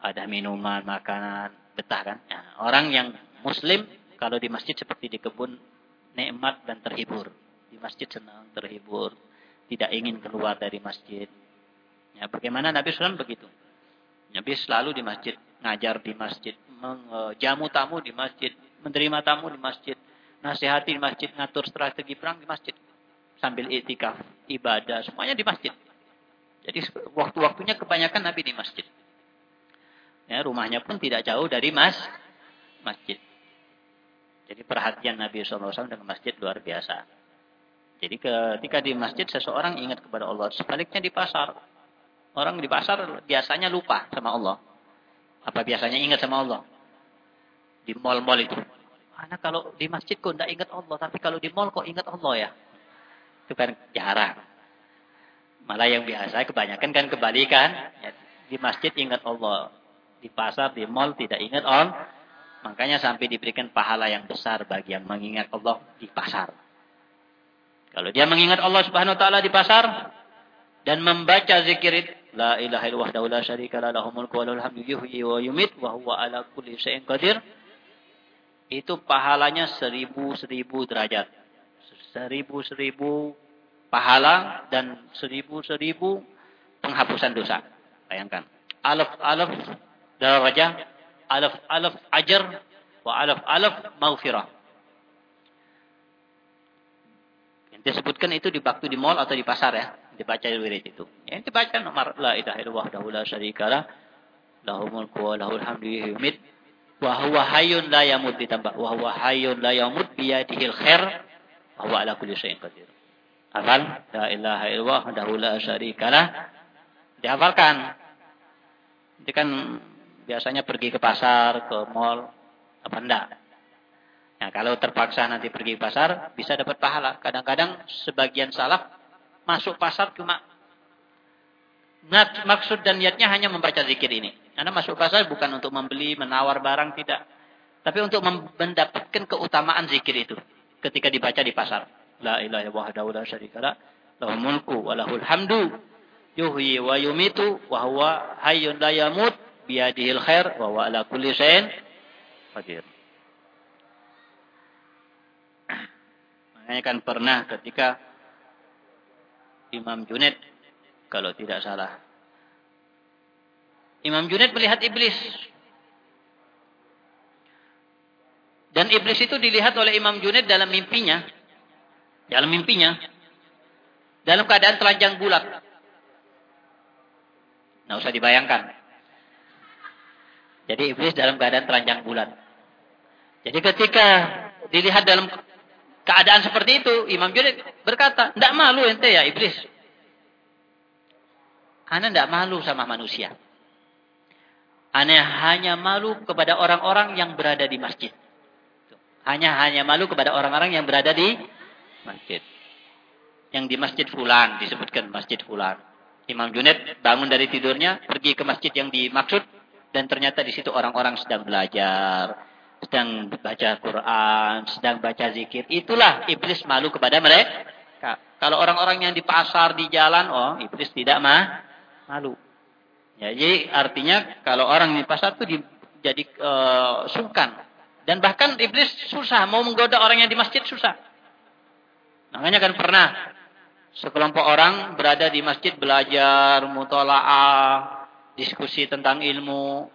Ada minuman, makanan, betah kan? Ya, orang yang muslim kalau di masjid seperti di kebun nikmat dan terhibur. Di masjid senang, terhibur, tidak ingin keluar dari masjid. Ya, bagaimana Nabi SAW begitu? Nabi selalu di masjid, ngajar di masjid, jamu tamu di masjid, menerima tamu di masjid, nasihati di masjid, ngatur strategi perang di masjid. Sambil itikaf, ibadah, semuanya di masjid. Jadi waktu-waktunya kebanyakan Nabi di masjid. Ya, rumahnya pun tidak jauh dari mas masjid. Jadi perhatian Nabi SAW dengan masjid luar biasa. Jadi ketika di masjid seseorang ingat kepada Allah. Sebaliknya di pasar. Orang di pasar biasanya lupa sama Allah. Apa biasanya ingat sama Allah? Di mall-mall itu. Karena kalau di masjid kok tidak ingat Allah. Tapi kalau di mall kok ingat Allah ya? Itu kan jarang. Malah yang biasa kebanyakan kan kebalikan. Ya, di masjid ingat Allah di pasar, di mall tidak ingat on. Makanya sampai diberikan pahala yang besar bagi yang mengingat Allah di pasar. Kalau dia mengingat Allah Subhanahu wa taala di pasar dan membaca zikir la ilaha illallah la syarika la mulku wa yuhyi wa yumit wa ala kulli syai'in qadir. Itu pahalanya seribu seribu derajat. Seribu seribu pahala dan seribu seribu penghapusan dosa. Bayangkan. Alaf alaf darajah, alaf-alaf ajar, wa alaf-alaf maghfirah. Yang disebutkan itu di waktu di mall atau di pasar ya. Dibaca wirid itu. Yang dibaca nomor la ilaha illallah wahdahu la syarikalah lahul mulku wa lahul hamdu la ditambah wa huwa hayyun la yamut biyadihil khair wa huwa ala kulli syai'in qadir. Hafal la ilaha illallah wahdahu la syarikalah dihafalkan. Itu kan biasanya pergi ke pasar, ke mall, apa enggak. Nah, kalau terpaksa nanti pergi ke pasar, bisa dapat pahala. Kadang-kadang sebagian salaf masuk pasar cuma maksud dan niatnya hanya membaca zikir ini. Karena masuk pasar bukan untuk membeli, menawar barang, tidak. Tapi untuk mendapatkan keutamaan zikir itu ketika dibaca di pasar. La ilaha wahdahu la syarikalah, lahul mulku wa lahul hamdu, yuhyi wa yumitu wa huwa hayyun la biadihil khair wa wa ala kulli syai'in qadir. Makanya kan pernah ketika Imam Junaid kalau tidak salah Imam Junaid melihat iblis. Dan iblis itu dilihat oleh Imam Junaid dalam mimpinya. Dalam mimpinya. Dalam keadaan telanjang bulat. Nah usah dibayangkan. Jadi iblis dalam keadaan telanjang bulat. Jadi ketika dilihat dalam keadaan seperti itu, Imam Junaid berkata, tidak malu ente ya iblis. Anda tidak malu sama manusia. Anda hanya malu kepada orang-orang yang berada di masjid. Hanya hanya malu kepada orang-orang yang berada di masjid. Yang di masjid fulan disebutkan masjid fulan. Imam Junaid bangun dari tidurnya, pergi ke masjid yang dimaksud dan ternyata di situ orang-orang sedang belajar, sedang baca Quran, sedang baca zikir. Itulah iblis malu kepada mereka. Kalau orang-orang yang di pasar, di jalan, oh iblis tidak mah malu. Ya, jadi artinya kalau orang di pasar itu jadi uh, sungkan. Dan bahkan iblis susah mau menggoda orang yang di masjid susah. Makanya kan pernah sekelompok orang berada di masjid belajar mutolaah, diskusi tentang ilmu,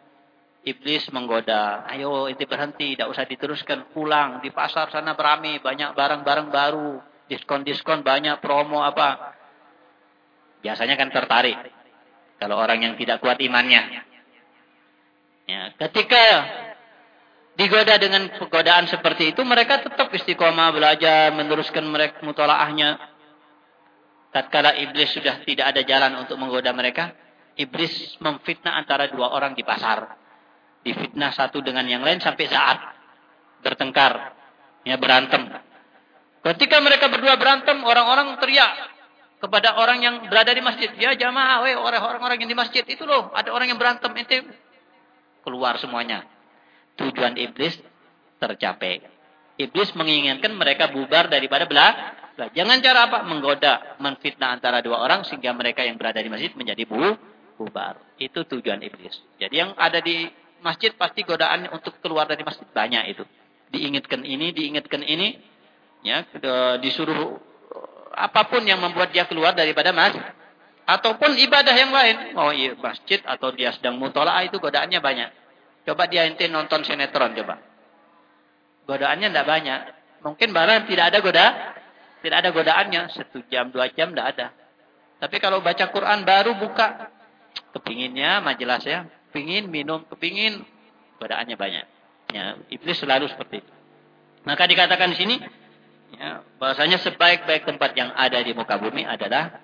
iblis menggoda. Ayo itu berhenti, tidak usah diteruskan, pulang. Di pasar sana beramai, banyak barang-barang baru, diskon-diskon banyak, promo apa. Biasanya kan tertarik. Kalau orang yang tidak kuat imannya. Ya, ketika digoda dengan godaan seperti itu, mereka tetap istiqomah belajar, meneruskan mereka mutolaahnya. Tatkala iblis sudah tidak ada jalan untuk menggoda mereka, iblis memfitnah antara dua orang di pasar. Difitnah satu dengan yang lain sampai saat bertengkar, ya berantem. Ketika mereka berdua berantem, orang-orang teriak kepada orang yang berada di masjid. Ya jamaah, weh orang-orang yang di masjid itu loh, ada orang yang berantem, ente keluar semuanya. Tujuan iblis tercapai. Iblis menginginkan mereka bubar daripada belah. Jangan cara apa? Menggoda, menfitnah antara dua orang sehingga mereka yang berada di masjid menjadi bu bubar. Itu tujuan iblis. Jadi yang ada di masjid pasti godaan untuk keluar dari masjid banyak itu. Diingatkan ini, diingatkan ini, ya disuruh apa pun yang membuat dia keluar daripada masjid ataupun ibadah yang lain. Oh iya masjid atau dia sedang mutolaah itu godaannya banyak. Coba dia ente nonton sinetron coba. Godaannya tidak banyak. Mungkin barang tidak ada goda, tidak ada godaannya. Satu jam, dua jam tidak ada. Tapi kalau baca Quran baru buka, kepinginnya majelas ya, pingin minum, kepingin godaannya banyak. Ya, iblis selalu seperti itu. Maka dikatakan di sini, ya, bahasanya sebaik-baik tempat yang ada di muka bumi adalah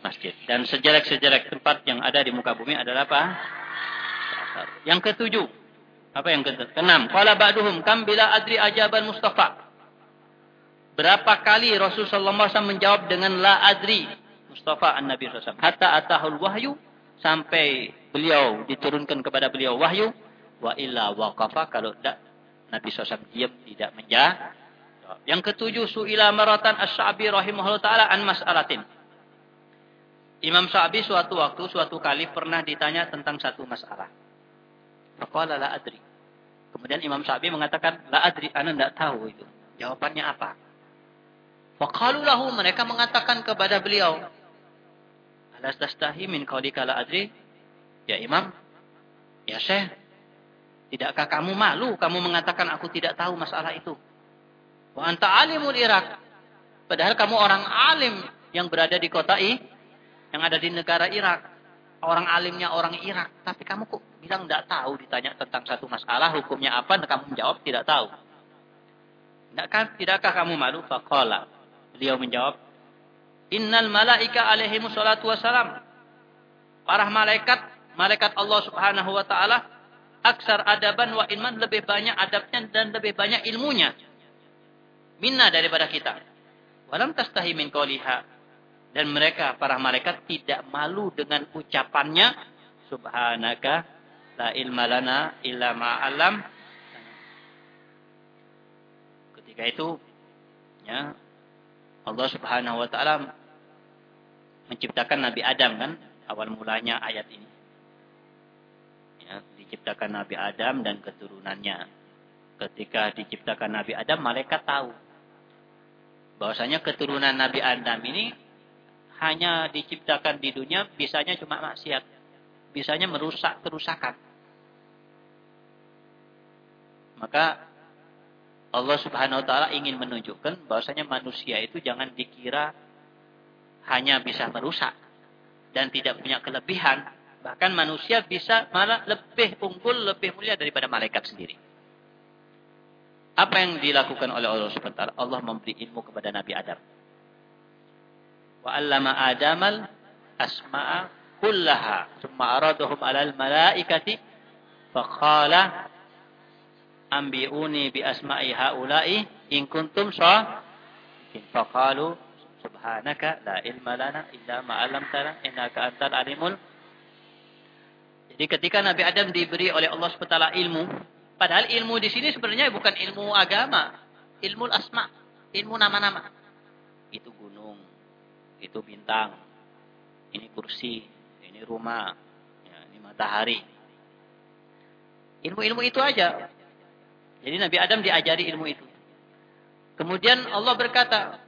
masjid. Dan sejelek-sejelek tempat yang ada di muka bumi adalah apa? Yang ketujuh. Apa yang keenam? Qala ba'duhum kam bila adri ajaban Mustafa. Berapa kali Rasulullah SAW menjawab dengan la adri Mustafa an-Nabi SAW. Hatta atahul wahyu sampai beliau diturunkan kepada beliau wahyu wa illa waqafa kalau tidak Nabi SAW diam tidak menjawab. Yang ketujuh suila maratan asy-Sya'bi rahimahullah taala an mas'alatin. Imam Sya'bi suatu waktu suatu kali pernah ditanya tentang satu masalah. Faqala la adri. Kemudian Imam Sya'bi mengatakan la adri ana tidak tahu itu. Jawabannya apa? Faqalu lahu mereka mengatakan kepada beliau Alas tastahi min qaulika la adri? Ya Imam, ya Syekh, tidakkah kamu malu kamu mengatakan aku tidak tahu masalah itu? Wa anta alimul Irak. Padahal kamu orang alim yang berada di kota I, yang ada di negara Irak. Orang alimnya orang Irak. Tapi kamu kok bilang tidak tahu ditanya tentang satu masalah, hukumnya apa, dan kamu menjawab tidak tahu. Tidakkah, tidakkah kamu malu? Faqala. Beliau menjawab, Innal malaika alaihi salatu wassalam. Para malaikat, malaikat Allah subhanahu wa ta'ala, aksar adaban wa ilman, lebih banyak adabnya dan lebih banyak ilmunya. Minna daripada kita. Walam tastahi min qawliha. Dan mereka, para malaikat, tidak malu dengan ucapannya, Subhanaka, la ilma lana illa ma'alam. Ketika itu, ya, Allah Subhanahu wa taala menciptakan Nabi Adam kan awal mulanya ayat ini. Ya, diciptakan Nabi Adam dan keturunannya. Ketika diciptakan Nabi Adam, malaikat tahu bahwasanya keturunan Nabi Adam ini hanya diciptakan di dunia bisanya cuma maksiat. Bisanya merusak kerusakan. Maka Allah Subhanahu wa taala ingin menunjukkan bahwasanya manusia itu jangan dikira hanya bisa merusak dan tidak punya kelebihan, bahkan manusia bisa malah lebih unggul, lebih mulia daripada malaikat sendiri. Apa yang dilakukan oleh Allah Subhanahu wa taala? Allah memberi ilmu kepada Nabi Adam. Wa 'allama Adamal asma'a kullaha, thumma aradahum 'alal malaikati faqala ambi'uni bi asma'i haula'i in kuntum shadiqin. Faqalu subhanaka la ilma lana illa ma 'allamtana innaka antal alimul Jadi ketika Nabi Adam diberi oleh Allah Subhanahu ilmu, Padahal ilmu di sini sebenarnya bukan ilmu agama, ilmu asma, ilmu nama-nama. Itu gunung, itu bintang, ini kursi, ini rumah, ya, ini matahari. Ilmu-ilmu itu aja. Jadi Nabi Adam diajari ilmu itu. Kemudian Allah berkata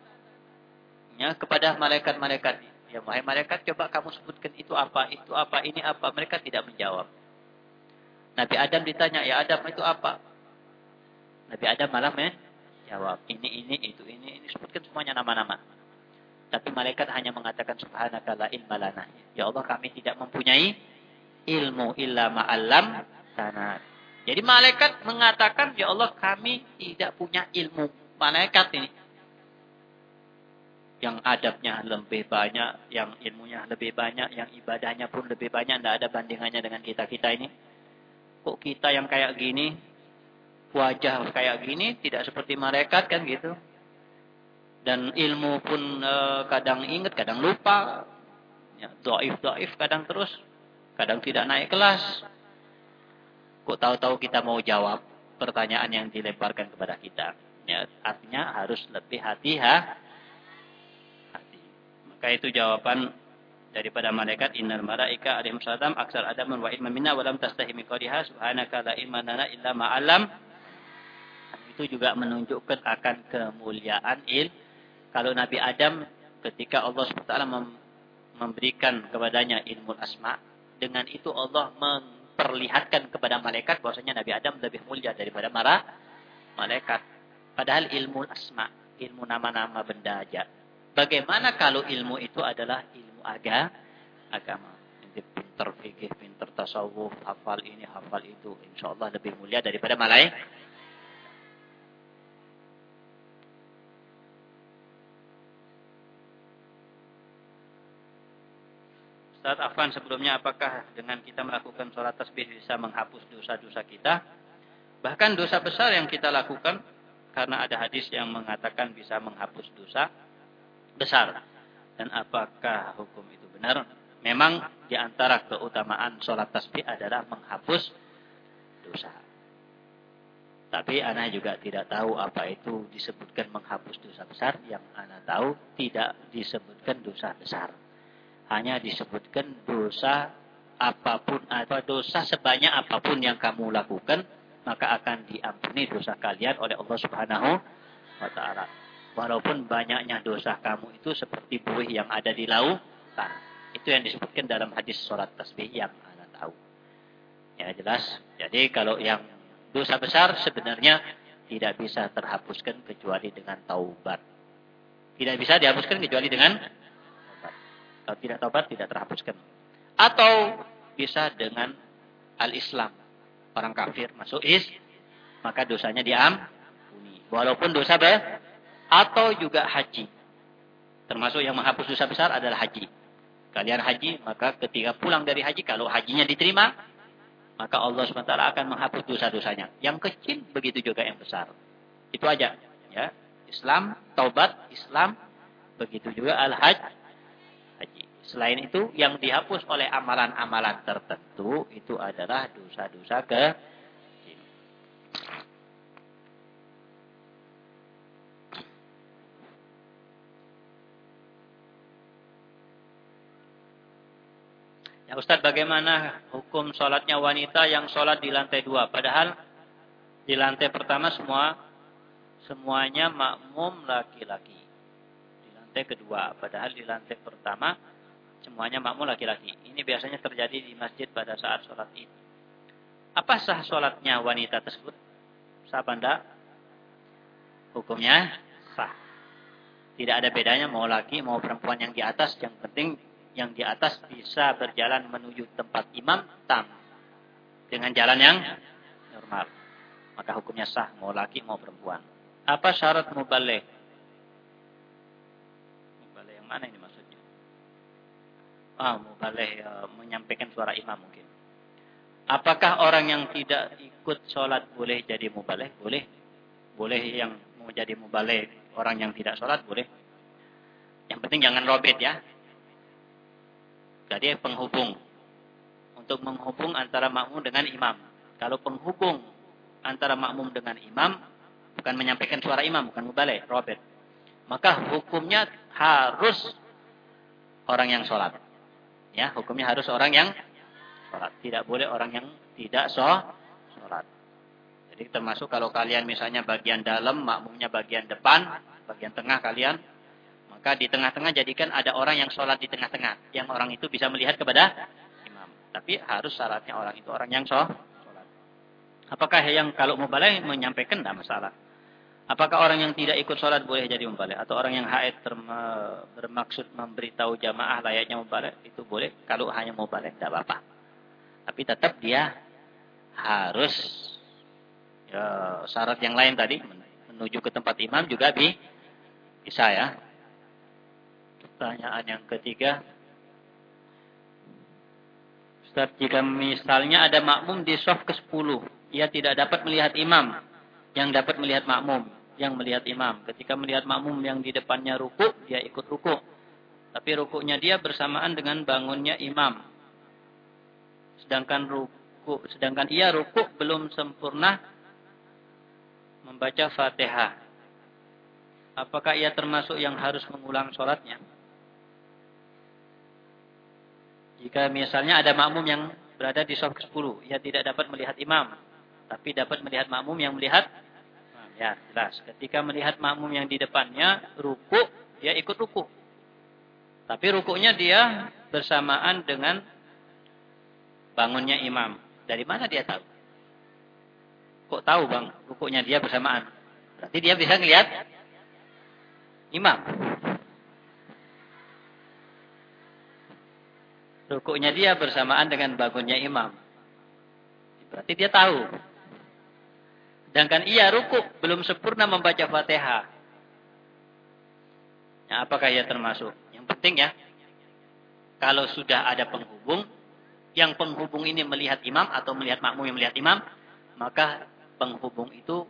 ya, kepada malaikat-malaikat, ya wahai malaikat coba kamu sebutkan itu apa, itu apa, ini apa. Mereka tidak menjawab. Nabi Adam ditanya, ya Adam itu apa? Nabi Adam malah jawab, ini, ini, itu, ini, ini. Sebutkan semuanya nama-nama. Tapi malaikat hanya mengatakan subhanaka la ilma. Ya Allah kami tidak mempunyai ilmu illa ma'allam tanah. Jadi malaikat mengatakan, ya Allah kami tidak punya ilmu. Malaikat ini. Yang adabnya lebih banyak, yang ilmunya lebih banyak, yang ibadahnya pun lebih banyak. Tidak ada bandingannya dengan kita-kita ini kok kita yang kayak gini, wajah kayak gini, tidak seperti malaikat kan gitu. Dan ilmu pun e, kadang ingat, kadang lupa. Ya, doif, doif kadang terus, kadang tidak naik kelas. Kok tahu-tahu kita mau jawab pertanyaan yang dilemparkan kepada kita. Ya, artinya harus lebih hati-hati. Maka itu jawaban daripada malaikat innal malaika alaihim salam aksar adaman wa ilman minna wa lam tastahi min subhanaka la ilma lana illa ma 'allam itu juga menunjukkan akan kemuliaan il kalau Nabi Adam ketika Allah SWT memberikan kepadanya ilmu asma dengan itu Allah memperlihatkan kepada malaikat bahwasanya Nabi Adam lebih mulia daripada para malaikat padahal ilmu asma ilmu nama-nama benda aja bagaimana kalau ilmu itu adalah ilmu aga, agama. Nanti pinter fikih, pinter tasawuf, hafal ini, hafal itu. Insya Allah lebih mulia daripada malaikat. Ustaz Afan sebelumnya apakah dengan kita melakukan sholat tasbih bisa menghapus dosa-dosa kita? Bahkan dosa besar yang kita lakukan karena ada hadis yang mengatakan bisa menghapus dosa besar dan apakah hukum itu benar? Memang di antara keutamaan sholat tasbih adalah menghapus dosa. Tapi anak juga tidak tahu apa itu disebutkan menghapus dosa besar. Yang anak tahu tidak disebutkan dosa besar. Hanya disebutkan dosa apa pun atau dosa sebanyak apa pun yang kamu lakukan maka akan diampuni dosa kalian oleh Allah Subhanahu wa taala. Walaupun banyaknya dosa kamu itu seperti buih yang ada di lautan. Itu yang disebutkan dalam hadis sholat tasbih yang anda tahu. Ya jelas. Jadi kalau yang dosa besar sebenarnya tidak bisa terhapuskan kecuali dengan taubat. Tidak bisa dihapuskan kecuali dengan. Kalau tidak taubat tidak terhapuskan. Atau bisa dengan al-Islam. Orang kafir masuk is, maka dosanya diampuni. Walaupun dosa besar atau juga haji. Termasuk yang menghapus dosa besar adalah haji. Kalian haji, maka ketika pulang dari haji, kalau hajinya diterima, maka Allah SWT akan menghapus dosa-dosanya. Yang kecil, begitu juga yang besar. Itu aja. ya Islam, taubat, Islam, begitu juga al-haj. Selain itu, yang dihapus oleh amalan-amalan tertentu, itu adalah dosa-dosa ke Ya Ustaz bagaimana hukum sholatnya wanita yang sholat di lantai dua? Padahal di lantai pertama semua semuanya makmum laki-laki. Di lantai kedua, padahal di lantai pertama semuanya makmum laki-laki. Ini biasanya terjadi di masjid pada saat sholat ini. Apa sah sholatnya wanita tersebut? Sah banda? Hukumnya sah. Tidak ada bedanya mau laki mau perempuan yang di atas. Yang penting yang di atas bisa berjalan menuju tempat imam tam dengan jalan yang normal. Maka hukumnya sah, mau laki mau perempuan. Apa syarat mubalek? Mubalek yang mana ini maksudnya? Ah, mubalek ya, menyampaikan suara imam mungkin. Apakah orang yang tidak ikut sholat boleh jadi mubalek? Boleh. Boleh yang mau jadi mubalek. Orang yang tidak sholat boleh. Yang penting jangan robet ya. Jadi penghubung. Untuk menghubung antara makmum dengan imam. Kalau penghubung antara makmum dengan imam, bukan menyampaikan suara imam, bukan mubalik, robet. Maka hukumnya harus orang yang sholat. Ya, hukumnya harus orang yang sholat. Tidak boleh orang yang tidak sholat. Jadi termasuk kalau kalian misalnya bagian dalam, makmumnya bagian depan, bagian tengah kalian, maka di tengah-tengah jadikan ada orang yang sholat di tengah-tengah. Yang orang itu bisa melihat kepada imam. Tapi harus syaratnya orang itu orang yang sholat. Apakah yang kalau mubalai menyampaikan tidak masalah. Apakah orang yang tidak ikut sholat boleh jadi mubalai? Atau orang yang haid bermaksud memberitahu jamaah layaknya mubalai? Itu boleh. Kalau hanya mubalai tidak apa-apa. Tapi tetap dia harus ya, syarat yang lain tadi menuju ke tempat imam juga bi, bisa ya. Pertanyaan yang ketiga. Ustaz, jika misalnya ada makmum di soft ke-10, ia tidak dapat melihat imam yang dapat melihat makmum yang melihat imam. Ketika melihat makmum yang di depannya ruku, dia ikut ruku. Tapi rukuknya dia bersamaan dengan bangunnya imam. Sedangkan ruku, sedangkan ia ruku belum sempurna membaca Fatihah. Apakah ia termasuk yang harus mengulang sholatnya? Jika misalnya ada makmum yang berada di saf ke-10, ia tidak dapat melihat imam, tapi dapat melihat makmum yang melihat ya jelas. Ketika melihat makmum yang di depannya ruku, dia ikut ruku. Tapi rukunya dia bersamaan dengan bangunnya imam. Dari mana dia tahu? Kok tahu bang, rukunya dia bersamaan? Berarti dia bisa melihat imam. Rukuknya dia bersamaan dengan bangunnya imam. Berarti dia tahu. Sedangkan ia rukuk belum sempurna membaca fatihah. Ya, apakah ia termasuk? Yang penting ya, kalau sudah ada penghubung, yang penghubung ini melihat imam atau melihat makmum yang melihat imam, maka penghubung itu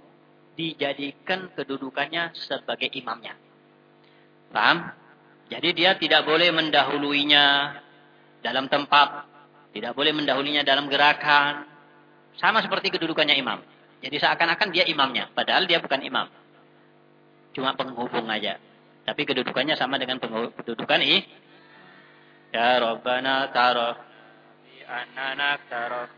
dijadikan kedudukannya sebagai imamnya. Paham? Jadi dia tidak boleh mendahuluinya dalam tempat, tidak boleh mendahulunya dalam gerakan. Sama seperti kedudukannya imam. Jadi seakan-akan dia imamnya, padahal dia bukan imam. Cuma penghubung aja. Tapi kedudukannya sama dengan kedudukan i. Ya Rabbana taraf bi annana taraf